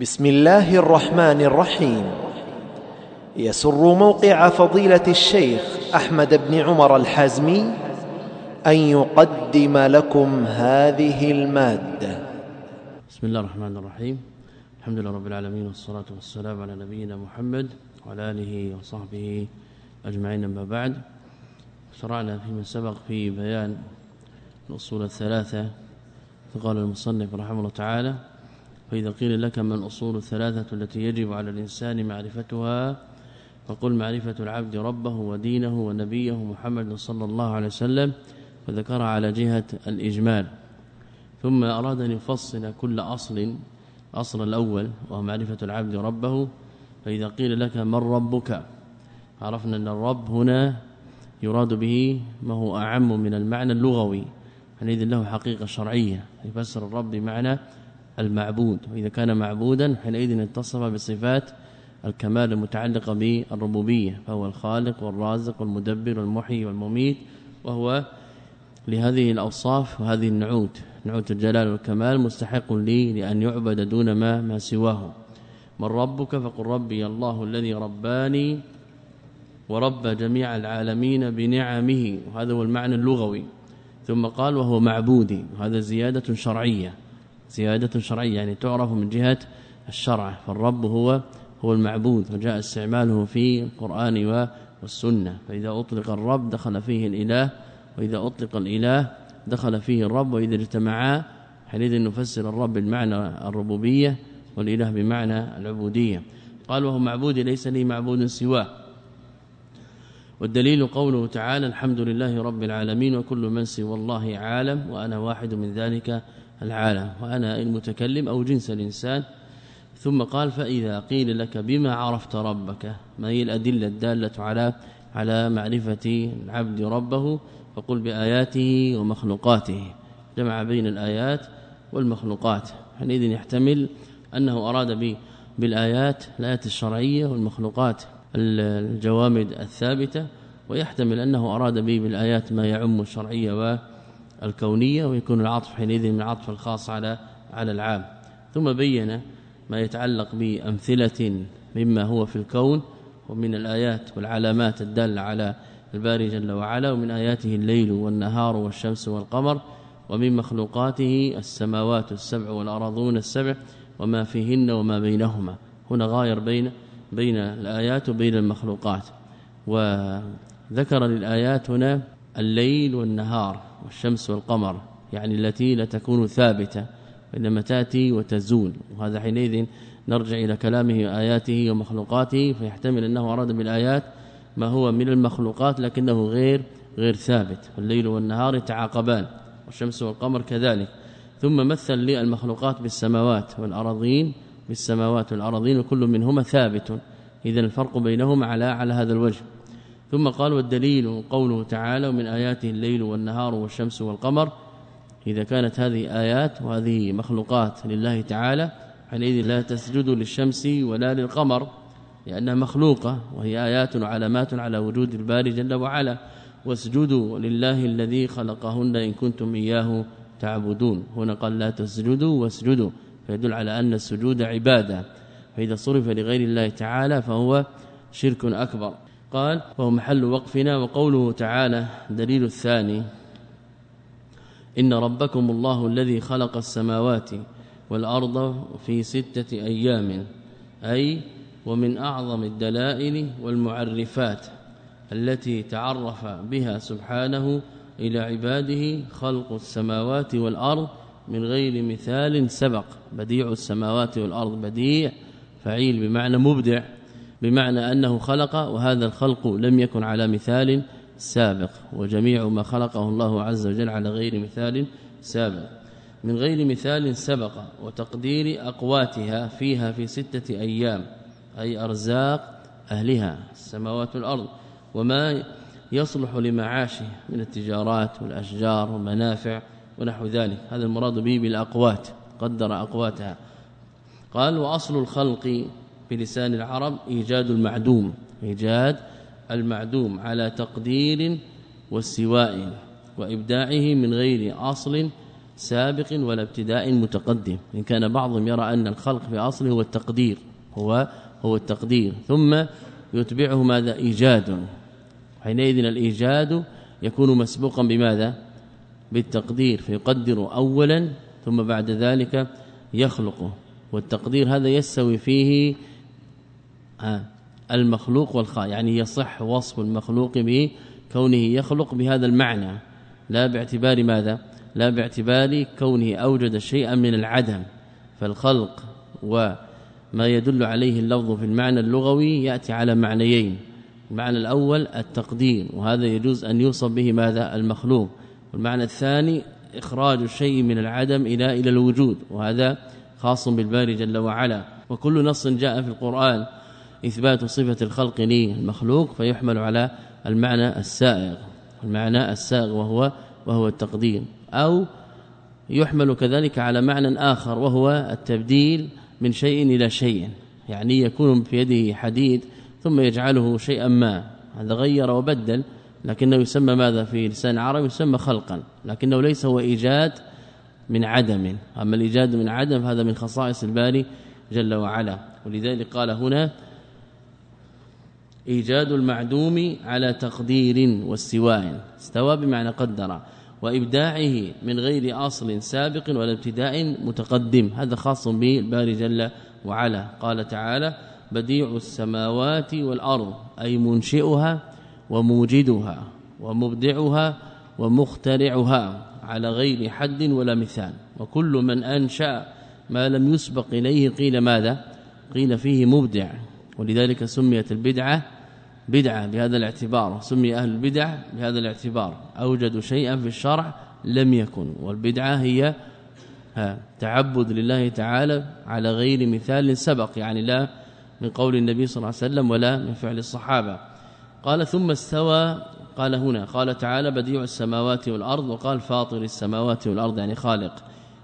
بسم الله الرحمن الرحيم. يسر موقع فضيلة الشيخ أحمد بن عمر الحازمي أن يقدم لكم هذه المادة. بسم الله الرحمن الرحيم. الحمد لله رب العالمين والصلاة والسلام على نبينا محمد وعلى آله وصحبه أجمعين أما بعد. شرعنا فيما سبق في بيان الأصول الثلاثة. فقال المصنف رحمه الله تعالى فإذا قيل لك من أصول الثلاثة التي يجب على الإنسان معرفتها فقل معرفة العبد ربه ودينه ونبيه محمد صلى الله عليه وسلم وذكر على جهة الإجمال. ثم أراد أن يفصل كل أصل أصل الأول وهو معرفة العبد ربه فإذا قيل لك من ربك عرفنا أن الرب هنا يراد به ما هو أعم من المعنى اللغوي حينئذ له حقيقة شرعية يفسر الرب بمعنى المعبود. وإذا كان معبودا حينئذ اتصف بصفات الكمال المتعلقة بالربوبية فهو الخالق والرازق والمدبر والمحيي والمميت وهو لهذه الأوصاف وهذه النعوت. نعوت الجلال والكمال مستحق لي لأن يعبد دون ما ما سواه. من ربك فقل ربي الله الذي رباني ورب جميع العالمين بنعمه. وهذا هو المعنى اللغوي. ثم قال وهو معبودي. وهذا زيادة شرعية. زيادة شرعية يعني تعرف من جهة الشرع فالرب هو هو المعبود وجاء استعماله في القرآن والسنة. فإذا أطلق الرب دخل فيه الإله وإذا أطلق الإله دخل فيه الرب وإذا اجتمعا حينئذ نفسر الرب بمعنى الربوبية والإله بمعنى العبودية. قال وهو معبود ليس لي معبود سواه. والدليل قوله تعالى الحمد لله رب العالمين وكل من سوى الله عالم وأنا واحد من ذلك العالم وأنا المتكلم أو جنس الإنسان. ثم قال فإذا قيل لك بما عرفت ربك ما هي الأدلة الدالة على على معرفة العبد ربه؟ فقل بآياته ومخلوقاته. جمع بين الآيات والمخلوقات. حينئذ يحتمل أنه أراد به بالآيات الآيات الشرعية والمخلوقات الجوامد الثابتة ويحتمل أنه أراد به بالآيات ما يعم الشرعية والكونية ويكون العطف حينئذ من العطف الخاص على على العام. ثم بين ما يتعلق بأمثلة مما هو في الكون ومن الآيات والعلامات الدالة على الباري جل وعلا ومن آياته الليل والنهار والشمس والقمر ومن مخلوقاته السماوات السبع والأرضون السبع وما فيهن وما بينهما. هنا غاير بين بين الآيات وبين المخلوقات. وذكر للآيات هنا الليل والنهار. والشمس والقمر يعني التي لا تكون ثابتة وإنما تأتي وتزول. وهذا حينئذ نرجع إلى كلامه آياته ومخلوقاته فيحتمل أنه أراد بالآيات ما هو من المخلوقات لكنه غير غير ثابت. الليل والنهار يتعاقبان والشمس والقمر كذلك. ثم مثل للمخلوقات بالسماوات والارضين بالسماوات والارضين وكل منهما ثابت. اذا الفرق بينهما على على هذا الوجه. ثم قال والدليل قوله تعالى ومن آياته الليل والنهار والشمس والقمر إذا كانت هذه آيات وهذه مخلوقات لله تعالى حينئذ لا تسجد للشمس ولا للقمر لأنها مخلوقة وهي آيات وعلامات على وجود الباري جل وعلا واسجدوا لله الذي خلقهن إن كنتم إياه تعبدون. هنا قال لا تسجدوا واسجدوا فيدل على أن السجود عبادة فإذا صرف لغير الله تعالى فهو شرك أكبر. قال وهو محل وقفنا وقوله تعالى دليل الثاني إن ربكم الله الذي خلق السماوات والأرض في ستة أيام أي ومن أعظم الدلائل والمعرفات التي تعرف بها سبحانه إلى عباده خلق السماوات والأرض من غير مثال سبق. بديع السماوات والأرض بديع فعيل بمعنى مبدع. بمعنى أنه خلق وهذا الخلق لم يكن على مثال سابق وجميع ما خلقه الله عز وجل على غير مثال سابق. من غير مثال سبق وتقدير أقواتها فيها في ستة أيام أي أرزاق أهلها السماوات والأرض وما يصلح لمعاشه من التجارات والأشجار والمنافع ونحو ذلك. هذا المراد به بالأقوات قدر أقواتها. قال وأصل الخلق بلسان العرب إيجاد المعدوم إيجاد المعدوم على تقدير واستواء وإبداعه من غير أصل سابق ولا ابتداء متقدم. إن كان بعضهم يرى أن الخلق في أصله هو التقدير هو هو التقدير. ثم يتبعه ماذا؟ إيجاد. حينئذ الإيجاد يكون مسبوقا بماذا؟ بالتقدير فيقدر اولا ثم بعد ذلك يخلقه والتقدير هذا يستوي فيه المخلوق والخالق يعني يصح وصف المخلوق بكونه يخلق بهذا المعنى. لا باعتبار ماذا؟ لا باعتبار كونه أوجد شيئا من العدم. فالخلق وما يدل عليه اللفظ في المعنى اللغوي يأتي على معنيين. المعنى الأول التقدير وهذا يجوز أن يوصف به ماذا؟ المخلوق. والمعنى الثاني إخراج الشيء من العدم إلى إلى الوجود وهذا خاص بالباري جل وعلا. وكل نص جاء في القرآن إثبات صفة الخلق للمخلوق فيحمل على المعنى السائغ المعنى السائغ وهو وهو التقدير. أو يحمل كذلك على معنى آخر وهو التبديل من شيء إلى شيء يعني يكون في يده حديد ثم يجعله شيئا ما. هذا غير وبدل لكنه يسمى ماذا في لسان العرب؟ يسمى خلقا لكنه ليس هو إيجاد من عدم. أما الإيجاد من عدم فهذا من خصائص الباري جل وعلا. ولذلك قال هنا إيجاد المعدوم على تقدير واستواء. استوى بمعنى قدر وإبداعه من غير أصل سابق ولا ابتداء متقدم. هذا خاص به الباري جل وعلا. قال تعالى بديع السماوات والأرض أي منشئها وموجدها ومبدعها ومخترعها على غير حد ولا مثال. وكل من أنشأ ما لم يسبق إليه قيل ماذا؟ قيل فيه مبدع. ولذلك سميت البدعة بدعة بهذا الاعتبار سمي أهل البدع بهذا الاعتبار أوجدوا شيئا في الشرع لم يكن والبدعة هي تعبد لله تعالى على غير مثال سبق يعني لا من قول النبي صلى الله عليه وسلم ولا من فعل الصحابة. قال ثم استوى قال هنا قال تعالى بديع السماوات والأرض وقال فاطر السماوات والأرض يعني خالق.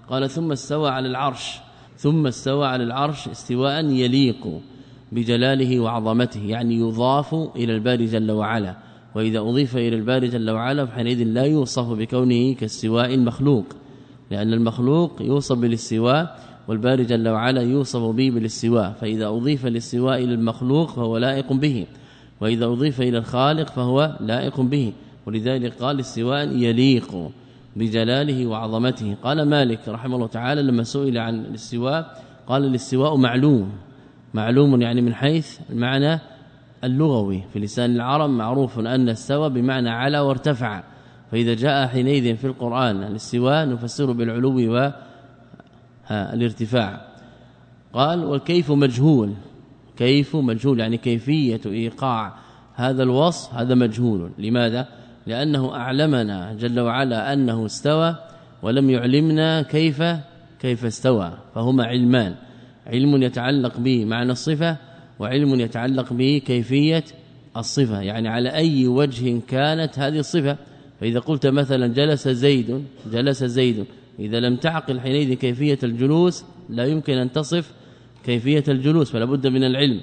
قال ثم استوى على العرش ثم استوى على العرش استواء يليق. بجلاله وعظمته يعني يضاف إلى الباري جل وعلا. وإذا أضيف إلى الباري جل وعلا فحينئذ لا يوصف بكونه كاستواء المخلوق لأن المخلوق يوصف بالاستواء والباري جل وعلا يوصف به بالاستواء. فإذا أضيف الاستواء إلى المخلوق فهو لائق به وإذا أضيف إلى الخالق فهو لائق به. ولذلك قال استواء يليق بجلاله وعظمته. قال مالك رحمه الله تعالى لما سئل عن الاستواء قال الاستواء معلوم. معلوم يعني من حيث المعنى اللغوي. في لسان العرب معروف أن استوى بمعنى على وارتفع. فإذا جاء حينئذ في القرآن الاستواء نفسره بالعلو والارتفاع قال والكيف مجهول؟ كيف مجهول يعني كيفية إيقاع هذا الوصف هذا مجهول. لماذا؟ لأنه أعلمنا جل وعلا أنه استوى ولم يعلمنا كيف كيف استوى فهما علمان. علم يتعلق به معنى الصفة وعلم يتعلق به كيفية الصفة. يعني على أي وجه كانت هذه الصفة. فإذا قلت مثلا جلس زيد جلس زيد. إذا لم تعقل حينئذ كيفية الجلوس لا يمكن أن تصف كيفية الجلوس فلا بد من العلم.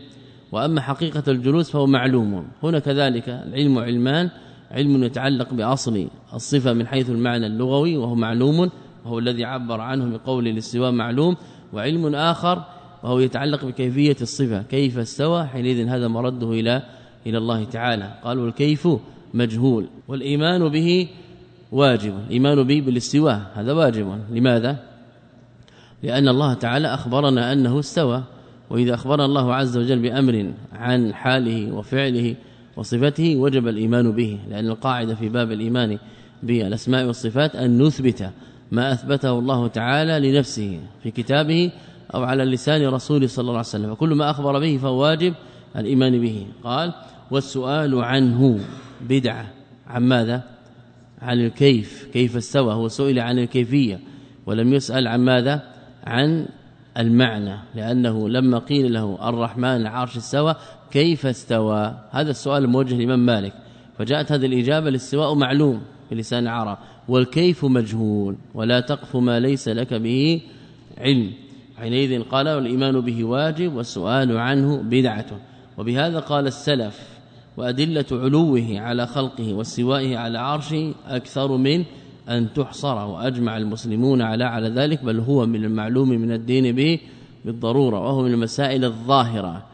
وأما حقيقة الجلوس فهو معلوم. هنا كذلك العلم علمان علم يتعلق بأصل الصفة من حيث المعنى اللغوي وهو معلوم وهو الذي عبر عنه بقول الاستواء معلوم. وعلم آخر وهو يتعلق بكيفية الصفة. كيف استوى؟ حينئذ هذا مرده إلى إلى الله تعالى. قالوا الكيف مجهول والإيمان به واجب. الإيمان به بالاستواء هذا واجب. لماذا؟ لأن الله تعالى أخبرنا أنه استوى. وإذا أخبرنا الله عز وجل بأمر عن حاله وفعله وصفته وجب الإيمان به. لأن القاعدة في باب الإيمان بالأسماء والصفات أن نثبت ما أثبته الله تعالى لنفسه في كتابه أو على لسان رسوله صلى الله عليه وسلم. وكل ما أخبر به فهو واجب الإيمان به. قال والسؤال عنه بدعة. عن ماذا؟ عن الكيف. كيف استوى؟ هو سئل عن الكيفية ولم يسأل عن ماذا؟ عن المعنى. لأنه لما قيل له الرحمن العرش استوى كيف استوى؟ هذا السؤال موجه لمن مالك. فجاءت هذه الإجابة الاستواء معلوم في لسان العرب والكيف مجهول ولا تقف ما ليس لك به علم. حينئذ قال والايمان به واجب والسؤال عنه بدعة. وبهذا قال السلف وأدلة علوه على خلقه واستوائه على عرشه أكثر من أن تحصر وأجمع المسلمون على على ذلك بل هو من المعلوم من الدين به بالضرورة وهو من المسائل الظاهرة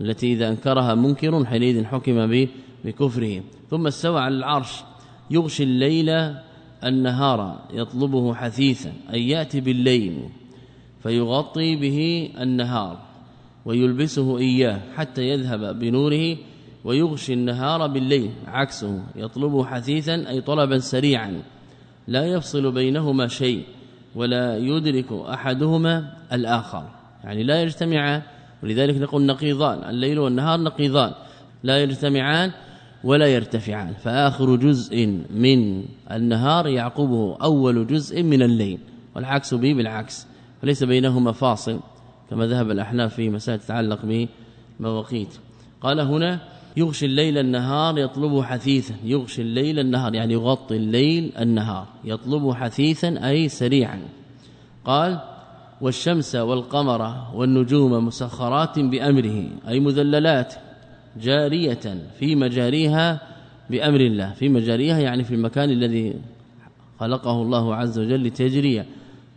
التي إذا أنكرها منكر حينئذ حكم به بكفره. ثم استوى على العرش. يغشي الليل النهار يطلبه حثيثا أي يأتي بالليل. فيغطي به النهار ويلبسه إياه حتى يذهب بنوره ويغشي النهار بالليل عكسه يطلبه حثيثا أي طلبا سريعا. لا يفصل بينهما شيء ولا يدرك أحدهما الآخر. يعني لا يجتمعان ولذلك نقول نقيضان الليل والنهار نقيضان. لا يجتمعان ولا يرتفعان. فآخر جزء من النهار يعقبه أول جزء من الليل والعكس به بالعكس. فليس بينهما فاصل كما ذهب الأحناف في مسائل تتعلق بمواقيت. قال هنا يغشي الليل النهار يطلبه حثيثا يغشي الليل النهار يعني يغطي الليل النهار يطلبه حثيثا أي سريعا. قال والشمس والقمر والنجوم مسخرات بأمره أي مذللات جارية في مجاريها بأمر الله. في مجاريها يعني في المكان الذي خلقه الله عز وجل لتجري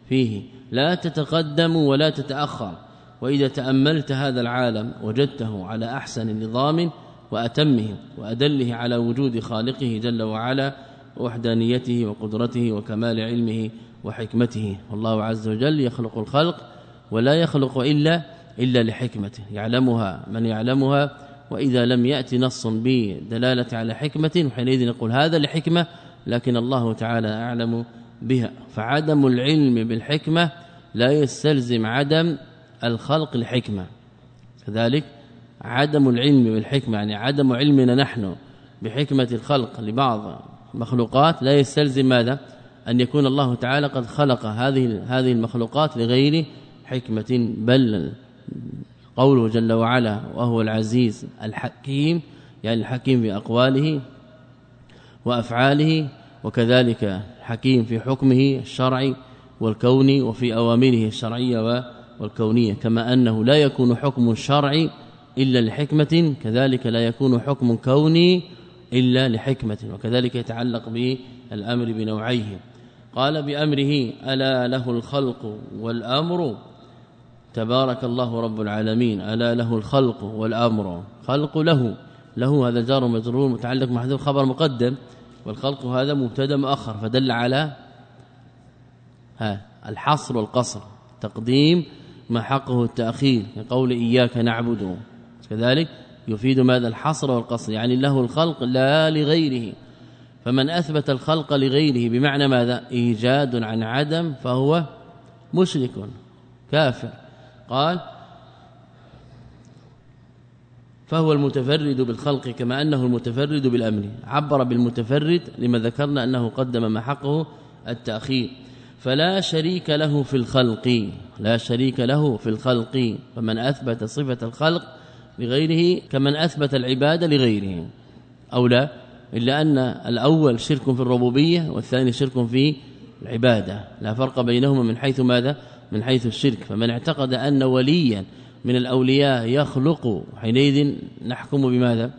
فيه. لا تتقدم ولا تتأخر وإذا تأملت هذا العالم وجدته على أحسن نظام وأتمه وأدله على وجود خالقه جل وعلا وحدانيته وقدرته وكمال علمه وحكمته. والله عز وجل يخلق الخلق ولا يخلق إلا إلا لحكمته. يعلمها من يعلمها وإذا لم يأتي نص بدلالة على حكمة حينئذ نقول هذا لحكمة لكن الله تعالى أعلم. بها. فعدم العلم بالحكمة لا يستلزم عدم الخلق لحكمة. كذلك عدم العلم بالحكمة يعني عدم علمنا نحن بحكمة الخلق لبعض المخلوقات لا يستلزم ماذا؟ أن يكون الله تعالى قد خلق هذه هذه المخلوقات لغير حكمة بل قوله جل وعلا وهو العزيز الحكيم يعني الحكيم في أقواله وأفعاله وكذلك حكيم في حكمه الشرعي والكوني وفي أوامره الشرعية والكونية كما أنه لا يكون حكم شرعي إلا لحكمة كذلك لا يكون حكم كوني إلا لحكمة وكذلك يتعلق بالأمر بنوعيه. قال بأمره ألا له الخلق والأمر؟ تبارك الله رب العالمين ألا له الخلق والأمر؟ خلق له. له هذا جار مجرور متعلق محذوف خبر مقدم. والخلق هذا مبتدا مؤخر فدل على ها الحصر والقصر تقديم ما حقه التأخير كقول إياك نعبد. كذلك يفيد ماذا؟ الحصر والقصر يعني له الخلق لا لغيره. فمن أثبت الخلق لغيره بمعنى ماذا؟ إيجاد عن عدم فهو مشرك كافر. قال فهو المتفرد بالخلق كما أنه المتفرد بالامر عبر بالمتفرد لما ذكرنا أنه قدم ما حقه التأخير. فلا شريك له في الخلق لا شريك له في الخلق. فمن أثبت صفة الخلق لغيره كمن أثبت العباده لغيره. أو لا إلا أن الأول شرك في الربوبية والثاني شرك في العبادة. لا فرق بينهما من حيث ماذا؟ من حيث الشرك. فمن اعتقد أن وليا من الأولياء يخلق حينئذ نحكم بماذا؟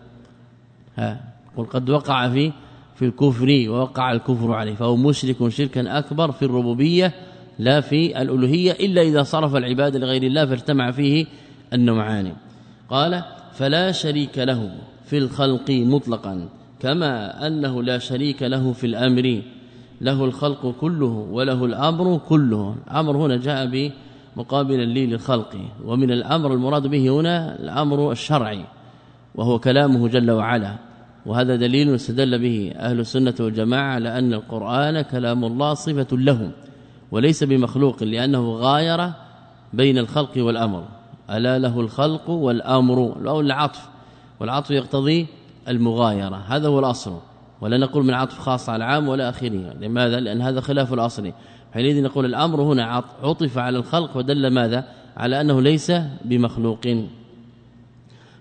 ها قل قد وقع في في الكفر ووقع الكفر عليه فهو مشرك شركا أكبر في الربوبية لا في الألوهية إلا إذا صرف العبادة لغير الله فاجتمع فيه النوعان. قال فلا شريك له في الخلق مطلقا كما أنه لا شريك له في الأمر. له الخلق كله وله الأمر كله. الأمر هنا جاء بمقابلا لي للخلق ومن الأمر المراد به هنا الأمر الشرعي وهو كلامه جل وعلا وهذا دليل استدل به أهل السنة والجماعة على أن القرآن كلام الله صفة له وليس بمخلوق لأنه غاير بين الخلق والأمر. ألا له الخلق والأمر أو العطف والعطف يقتضي المغايرة هذا هو الأصل. ولا نقول من عطف خاص على العام ولا آخره لماذا؟ لأن هذا خلاف الأصل. حينئذ نقول الأمر هنا عطف على الخلق ودل ماذا؟ على أنه ليس بمخلوق.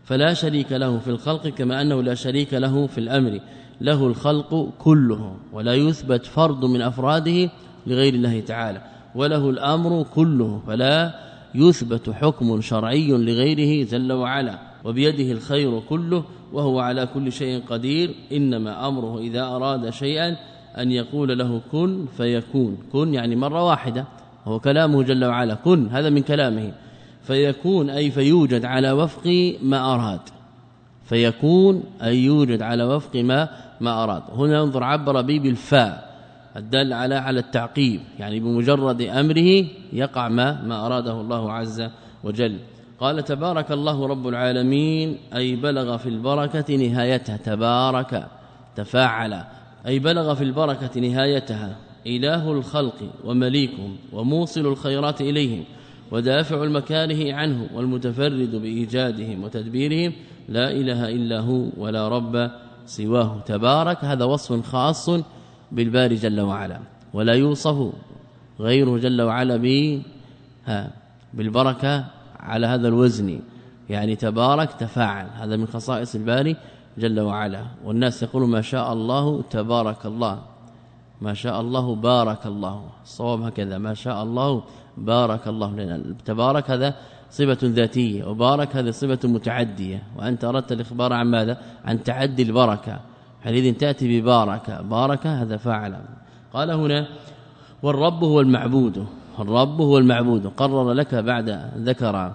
فلا شريك له في الخلق كما أنه لا شريك له في الأمر. له الخلق كله ولا يثبت فرد من أفراده لغير الله تعالى. وله الأمر كله فلا يثبت حكم شرعي لغيره جل وعلا. وبيده الخير كله وهو على كل شيء قدير. إنما أمره إذا أراد شيئا أن يقول له كن فيكون. كن يعني مرة واحدة. هو كلامه جل وعلا. كن هذا من كلامه. فيكون أي فيوجد على وفق ما أراد. فيكون أي يوجد على وفق ما ما أراد. هنا انظر عبر به بالفاء. الدال على على التعقيب. يعني بمجرد أمره يقع ما ما أراده الله عز وجل. قال تبارك الله رب العالمين أي بلغ في البركة نهايتها. تبارك تفاعل. أي بلغ في البركة نهايتها إله الخلق ومليكهم وموصل الخيرات إليهم ودافع المكاره عنه والمتفرد بإيجادهم وتدبيرهم لا إله إلا هو ولا رب سواه. تبارك هذا وصف خاص بالباري جل وعلا ولا يوصف غيره جل وعلا به بالبركة على هذا الوزن. يعني تبارك تفاعل هذا من خصائص الباري جل وعلا. والناس يقولون ما شاء الله تبارك الله. ما شاء الله بارك الله. الصواب هكذا. ما شاء الله بارك الله لنا. تبارك هذا صفة ذاتية وبارك هذه صفة متعدية. وأنت أردت الإخبار عن ماذا؟ عن تعدي البركة. حينئذ تأتي بباركة. باركة هذا فاعل. قال هنا والرب هو المعبود. الرب هو المعبود. قرر لك بعد ذكر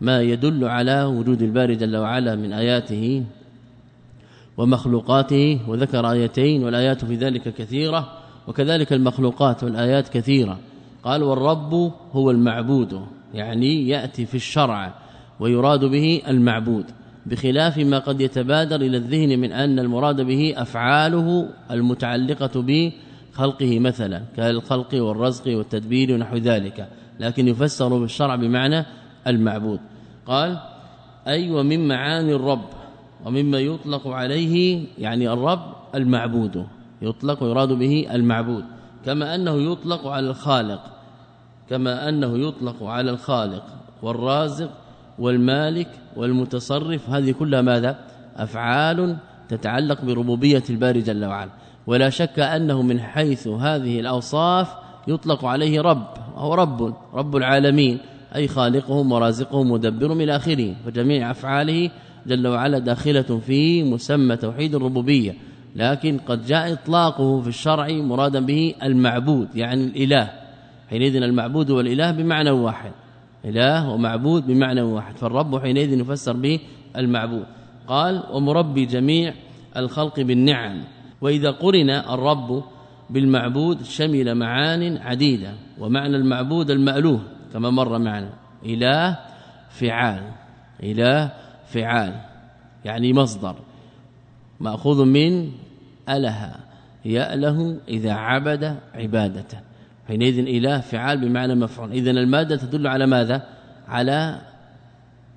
ما يدل على وجود الباري جل وعلا من آياته. ومخلوقاته وذكر آيتين والآيات في ذلك كثيرة وكذلك المخلوقات والآيات كثيرة. قال والرب هو المعبود يعني يأتي في الشرع ويراد به المعبود بخلاف ما قد يتبادر إلى الذهن من أن المراد به أفعاله المتعلقة بخلقه مثلا كالخلق والرزق والتدبير ونحو ذلك لكن يفسر بالشرع بمعنى المعبود. قال أي ومن معاني الرب ومما يطلق عليه يعني الرب المعبود يطلق ويراد به المعبود كما أنه يطلق على الخالق كما أنه يطلق على الخالق والرازق والمالك والمتصرف هذه كلها ماذا؟ أفعال تتعلق بربوبية الباري جل وعلا. ولا شك أنه من حيث هذه الأوصاف يطلق عليه رب هو رب رب العالمين أي خالقهم ورازقهم مدبرهم إلى آخره فجميع أفعاله جل وعلا داخلة في مسمى توحيد الربوبية لكن قد جاء إطلاقه في الشرع مرادا به المعبود يعني الإله. حينئذ المعبود والإله بمعنى واحد إله ومعبود بمعنى واحد فالرب حينئذ يفسر به المعبود. قال ومربي جميع الخلق بالنعم وإذا قرن الرب بالمعبود شمل معان عديدة ومعنى المعبود المألوه كما مر معنا إله فعال إله فعال يعني مصدر مأخوذ من اله يأله إذا عبد عبادته. حينئذ إله فعال بمعنى مفعول. اذا المادة تدل على ماذا؟ على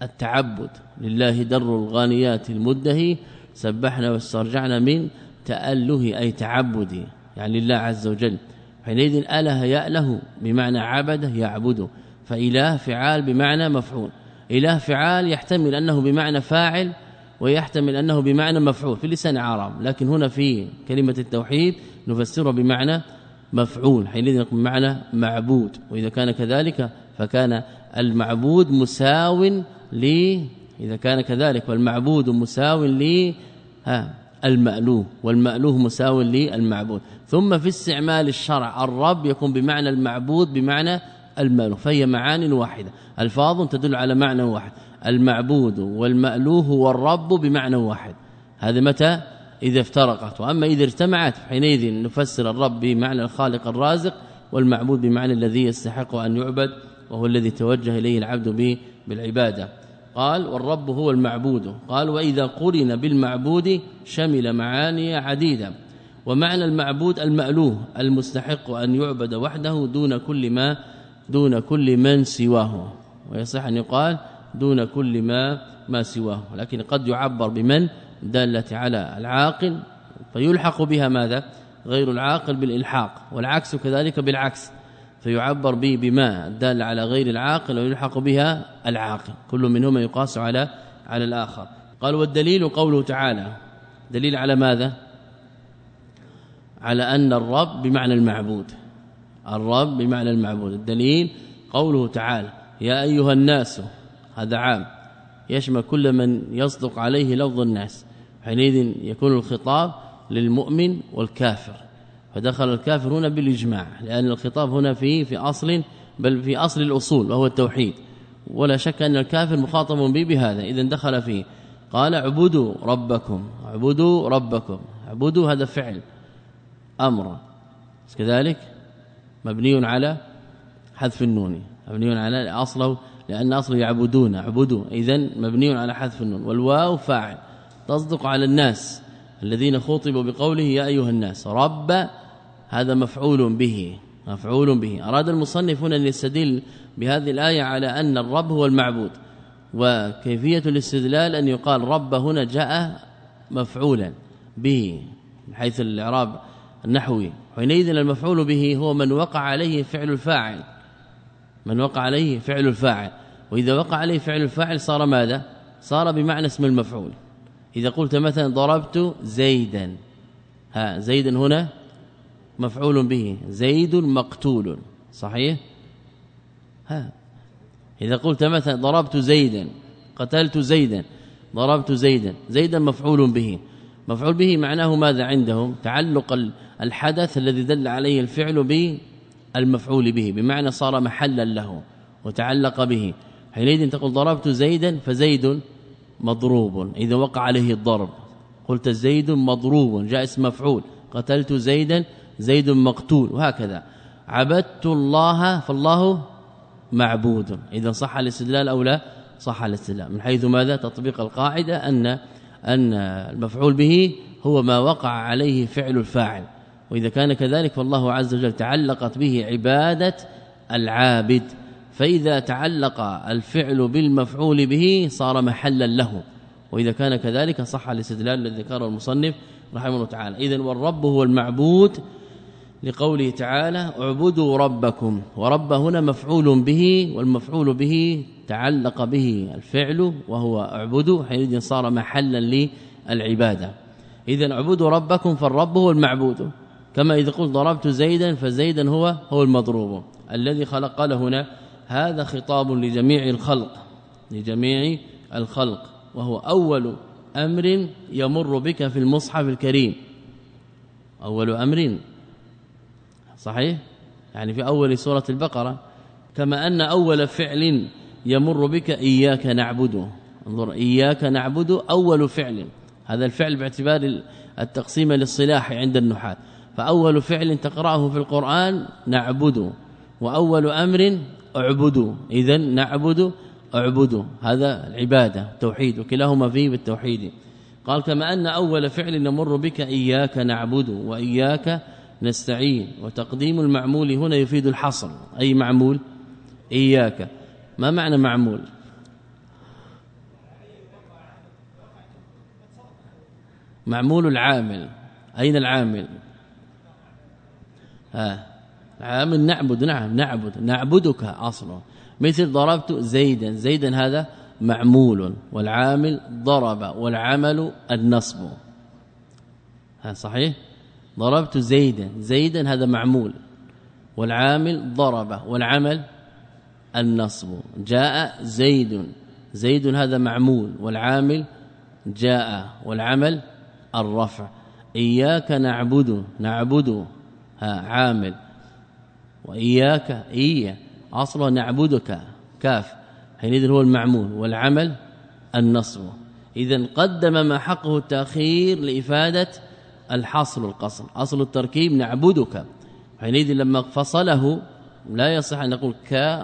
التعبد. لله در الغانيات المدهي سبحنا واسترجعنا من تأله أي تعبدي يعني لله عز وجل. حينئذ اله يأله بمعنى عبده يعبده. فإله فعال بمعنى مفعول. إله فعال يحتمل أنه بمعنى فاعل ويحتمل أنه بمعنى مفعول في لسان العرب لكن هنا في كلمة التوحيد نفسره بمعنى مفعول حينئذ يكون معنى معبود. وإذا كان كذلك فكان المعبود مساو ل إذا كان كذلك والمعبود مساو ل ها المألوه. والمألوه مساو للمعبود ثم في استعمال الشرع الرب يكون بمعنى المعبود بمعنى المألوه فهي معان واحدة. الفاظ تدل على معنى واحد. المعبود والمألوه والرب بمعنى واحد. هذا متى؟ إذا افترقت. وأما إذا اجتمعت حينئذ نفسر الرب بمعنى الخالق الرازق والمعبود بمعنى الذي يستحق أن يعبد وهو الذي توجه إليه العبد بالعبادة. قال والرب هو المعبود. قال وإذا قرن بالمعبود شمل معاني عديدة. ومعنى المعبود المألوه المستحق أن يعبد وحده دون كل ما دون كل من سواه. ويصح أن يقال دون كل ما ما سواه. لكن قد يعبر بمن داله على العاقل. فيلحق بها ماذا؟ غير العاقل بالإلحاق. والعكس كذلك بالعكس. فيعبر به بما دال على غير العاقل ويلحق بها العاقل. كل منهما يقاس على على الآخر. قال والدليل قوله تعالى دليل على ماذا؟ على أن الرب بمعنى المعبود. الرب بمعنى المعبود. الدليل قوله تعالى يا أيها الناس هذا عام يشمل كل من يصدق عليه لفظ الناس. حينئذ يكون الخطاب للمؤمن والكافر. فدخل الكافر هنا بالإجماع لأن الخطاب هنا في في أصل بل في أصل الأصول وهو التوحيد. ولا شك أن الكافر مخاطب به بهذا اذا دخل فيه. قال اعبدوا ربكم اعبدوا ربكم اعبدوا هذا فعل أمر. كذلك مبني على حذف النون مبني على أصله لأن أصله يعبدون اعبدوا. اذا مبني على حذف النون. والواو فاعل تصدق على الناس الذين خطبوا بقوله يا أيها الناس رب هذا مفعول به مفعول به. أراد المصنف هنا أن يستدل بهذه الآية على أن الرب هو المعبود وكيفية الاستدلال أن يقال رب هنا جاء مفعولا به من حيث الإعراب النحوي. حينئذ المفعول به هو من وقع عليه فعل الفاعل. من وقع عليه فعل الفاعل. وإذا وقع عليه فعل الفاعل صار ماذا؟ صار بمعنى اسم المفعول. إذا قلت مثلا ضربت زيدا. ها زيد هنا مفعول به. زيد مقتول. صحيح؟ ها. إذا قلت مثلا ضربت زيدا قتلت زيدا ضربت زيدا. زيدا مفعول به. مفعول به معناه ماذا عندهم؟ تعلق الحدث الذي دل عليه الفعل بالمفعول به بمعنى صار محلا له وتعلق به. حينئذ تقول ضربت زيدا فزيد مضروب إذا وقع عليه الضرب. قلت زيد مضروب جاء اسم مفعول. قتلت زيدا زيد مقتول وهكذا. عبدت الله فالله معبود. إذا صح الاستدلال أو لا؟ صح الاستدلال. من حيث ماذا؟ تطبيق القاعدة أن أن المفعول به هو ما وقع عليه فعل الفاعل. وإذا كان كذلك فالله عز وجل تعلقت به عبادة العابد. فإذا تعلق الفعل بالمفعول به صار محلا له. وإذا كان كذلك صح الاستدلال الذي ذكره المصنف رحمه الله تعالى. اذا والرب هو المعبود لقوله تعالى اعبدوا ربكم ورب هنا مفعول به والمفعول به تعلق به الفعل وهو اعبدوا حينئذ صار محلا للعبادة. اذا اعبدوا ربكم فالرب هو المعبود. كما إذا قلت ضربت زيدا فزيدا هو هو المضروب. الذي خلق قال هنا هذا خطاب لجميع الخلق لجميع الخلق. وهو أول أمر يمر بك في المصحف الكريم. أول أمر صحيح؟ يعني في أول سورة البقرة كما أن أول فعل يمر بك إياك نعبد. انظر إياك نعبد أول فعل. هذا الفعل باعتبار التقسيم للصلاح عند النحاة. فأول فعل تقرأه في القرآن نعبد وأول أمر اعبدوا اذا نعبد اعبدوا هذا العبادة توحيد وكلاهما فيه بالتوحيد. قال كما أن أول فعل نمر بك إياك نعبد وإياك نستعين. وتقديم المعمول هنا يفيد الحصر. أي معمول؟ إياك. ما معنى معمول؟ معمول العامل. أين العامل؟ ها. عامل نعبد. نعم نعبد. نعبدك أصلا. مثل ضربت زيدا. زيدا هذا معمول. والعامل ضرب. والعمل النصب. ها صحيح؟ ضربت زيدا زيدا هذا معمول والعامل ضرب والعمل النصب. جاء زيد زيد هذا معمول والعامل جاء والعمل الرفع. إياك نعبد نعبد ها عامل. وإياك إيا أصلا نعبدك كاف. حينئذ هو المعمول والعمل النصب. اذا قدم ما حقه التأخير لإفادة الحصر القصر أصل التركيب نعبدك. حينئذ لما فصله لا يصح أن نقول ك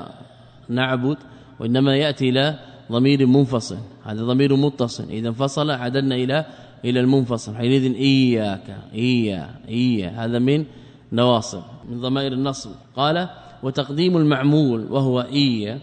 نعبد وإنما يأتي إلى ضمير منفصل. هذا ضمير متصل. إذا انفصل عدلنا إلى إلى المنفصل. حينئذ إياك إيا إيا. هذا من نواصب من ضمائر النصب. قال وتقديم المعمول وهو إيه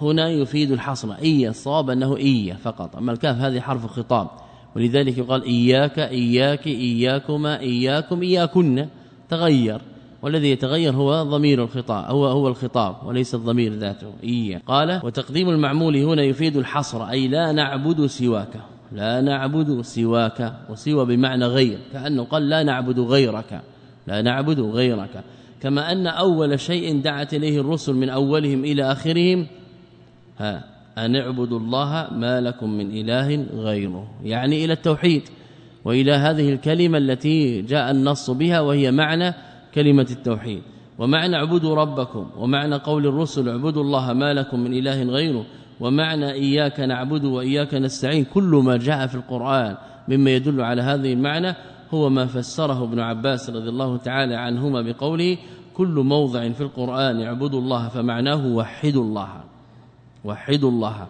هنا يفيد الحصر. إيه صاب أنه إيه فقط. أما الكاف هذه حرف خطاب. ولذلك يقال إياك إياك إياكما إياكم إياكن. تغير. والذي يتغير هو ضمير الخطاب هو هو الخطاب وليس الضمير ذاته. إيه قال وتقديم المعمول هنا يفيد الحصر أي لا نعبد سواك. لا نعبد سواك وسوى بمعنى غير. كأنه قال لا نعبد غيرك. لا نعبد غيرك. كما أن أول شيء دعت إليه الرسل من أولهم إلى آخرهم ها أن اعبدوا الله ما لكم من إله غيره يعني إلى التوحيد وإلى هذه الكلمة التي جاء النص بها وهي معنى كلمة التوحيد. ومعنى اعبدوا ربكم ومعنى قول الرسل اعبدوا الله ما لكم من إله غيره ومعنى إياك نعبد وإياك نستعين. كل ما جاء في القرآن مما يدل على هذه المعنى هو ما فسره ابن عباس رضي الله تعالى عنهما بقوله كل موضع في القرآن اعبدوا الله فمعناه وحدوا الله وحدوا الله.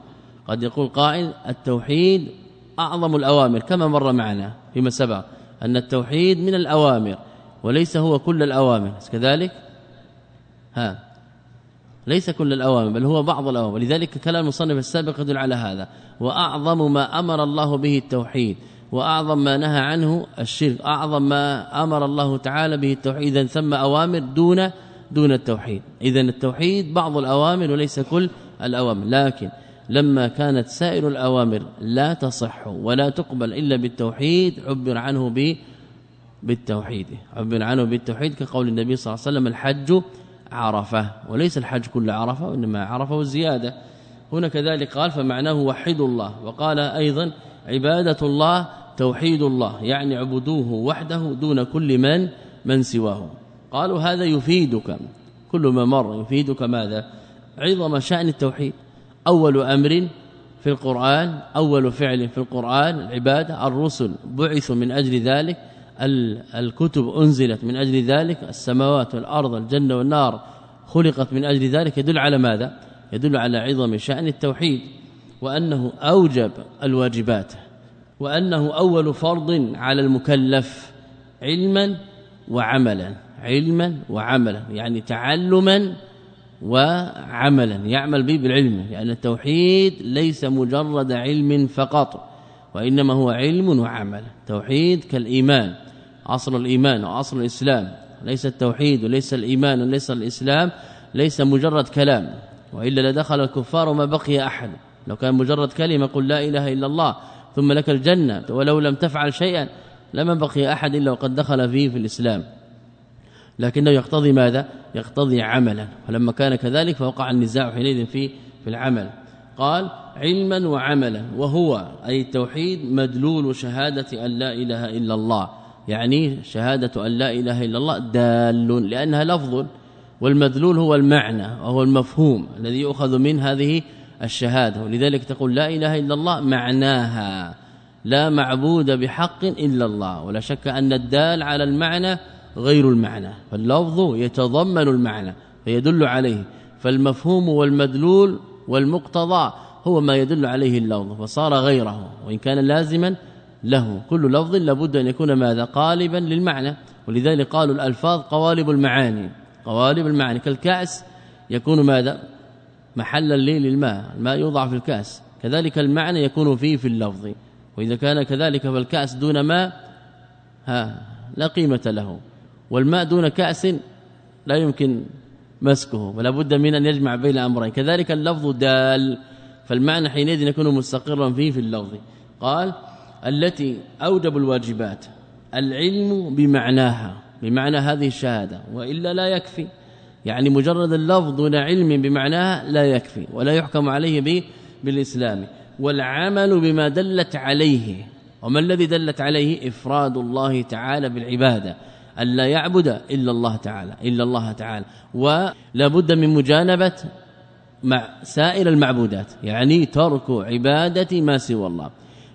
قد يقول قائل التوحيد أعظم الأوامر كما مر معنا فيما سبق أن التوحيد من الأوامر وليس هو كل الأوامر. كذلك؟ ها ليس كل الأوامر بل هو بعض الأوامر. لذلك كلام المصنف السابق يدل على هذا. وأعظم ما أمر الله به التوحيد وأعظم ما نهى عنه الشرك أعظم ما أمر الله تعالى به التوحيد. اذا ثم أوامر دون دون التوحيد. اذا التوحيد بعض الأوامر وليس كل الأوامر. لكن لما كانت سائر الأوامر لا تصح ولا تقبل إلا بالتوحيد عبر عنه ب بالتوحيد. عبر عنه بالتوحيد كقول النبي صلى الله عليه وسلم الحج عرفة. وليس الحج كل عرفة وإنما عرفة والزياده هنا كذلك قال فمعناه وحد الله. وقال أيضا عبادة الله توحيد الله. يعني عبدوه وحده دون كل من من سواه. قالوا هذا يفيدك. كل ما مر يفيدك ماذا؟ عظم شأن التوحيد. أول أمر في القرآن أول فعل في القرآن العبادة الرسل بعثوا من أجل ذلك الكتب أنزلت من أجل ذلك السماوات والأرض الجنة والنار خلقت من أجل ذلك يدل على ماذا؟ يدل على عظم شأن التوحيد. وأنه أوجب الواجبات. وأنه أول فرض على المكلف علما وعملا علما وعملا يعني تعلما وعملا يعمل به بالعلم لأن التوحيد ليس مجرد علم فقط وإنما هو علم وعمل. توحيد كالإيمان اصل الإيمان واصل الإسلام. ليس التوحيد وليس الإيمان وليس الإسلام ليس مجرد كلام. وإلا لدخل الكفار وما بقي أحد. لو كان مجرد كلمة قل لا إله إلا الله ثم لك الجنة ولو لم تفعل شيئا لما بقي أحد إلا وقد دخل فيه في الإسلام. لكنه يقتضي ماذا؟ يقتضي عملا. فلما كان كذلك فوقع النزاع حينئذ في في العمل. قال علما وعملا وهو أي التوحيد مدلول شهادة أن لا إله إلا الله. يعني شهادة أن لا إله إلا الله دال لأنها لفظ والمدلول هو المعنى وهو المفهوم الذي يؤخذ من هذه الشهادة. ولذلك تقول لا إله إلا الله معناها. لا معبود بحق إلا الله. ولا شك أن الدال على المعنى غير المعنى فاللفظ يتضمن المعنى فيدل عليه فالمفهوم والمدلول والمقتضى هو ما يدل عليه اللفظ فصار غيره وإن كان لازما له. كل لفظ لابد أن يكون ماذا؟ قالبا للمعنى ولذلك قالوا الألفاظ قوالب المعاني قوالب المعاني كالكأس يكون ماذا؟ محلا للماء الماء يوضع في الكأس كذلك المعنى يكون فيه في اللفظ وإذا كان كذلك فالكأس دون ماء ها لا قيمة له. والماء دون كأس لا يمكن مسكه ولا بد من أن يجمع بين أمرين. كذلك اللفظ دال فالمعنى حينئذ يكون مستقرا فيه في اللفظ. قال التي أوجب الواجبات العلم بمعناها بمعنى هذه الشهادة وإلا لا يكفي. يعني مجرد اللفظ دون علم بمعناها لا يكفي ولا يحكم عليه بالإسلام. والعمل بما دلت عليه وما الذي دلت عليه؟ إفراد الله تعالى بالعبادة. الا يعبد إلا الله تعالى إلا الله تعالى. ولا بد من مجانبة مع سائر المعبودات يعني ترك عبادة ما سوى الله.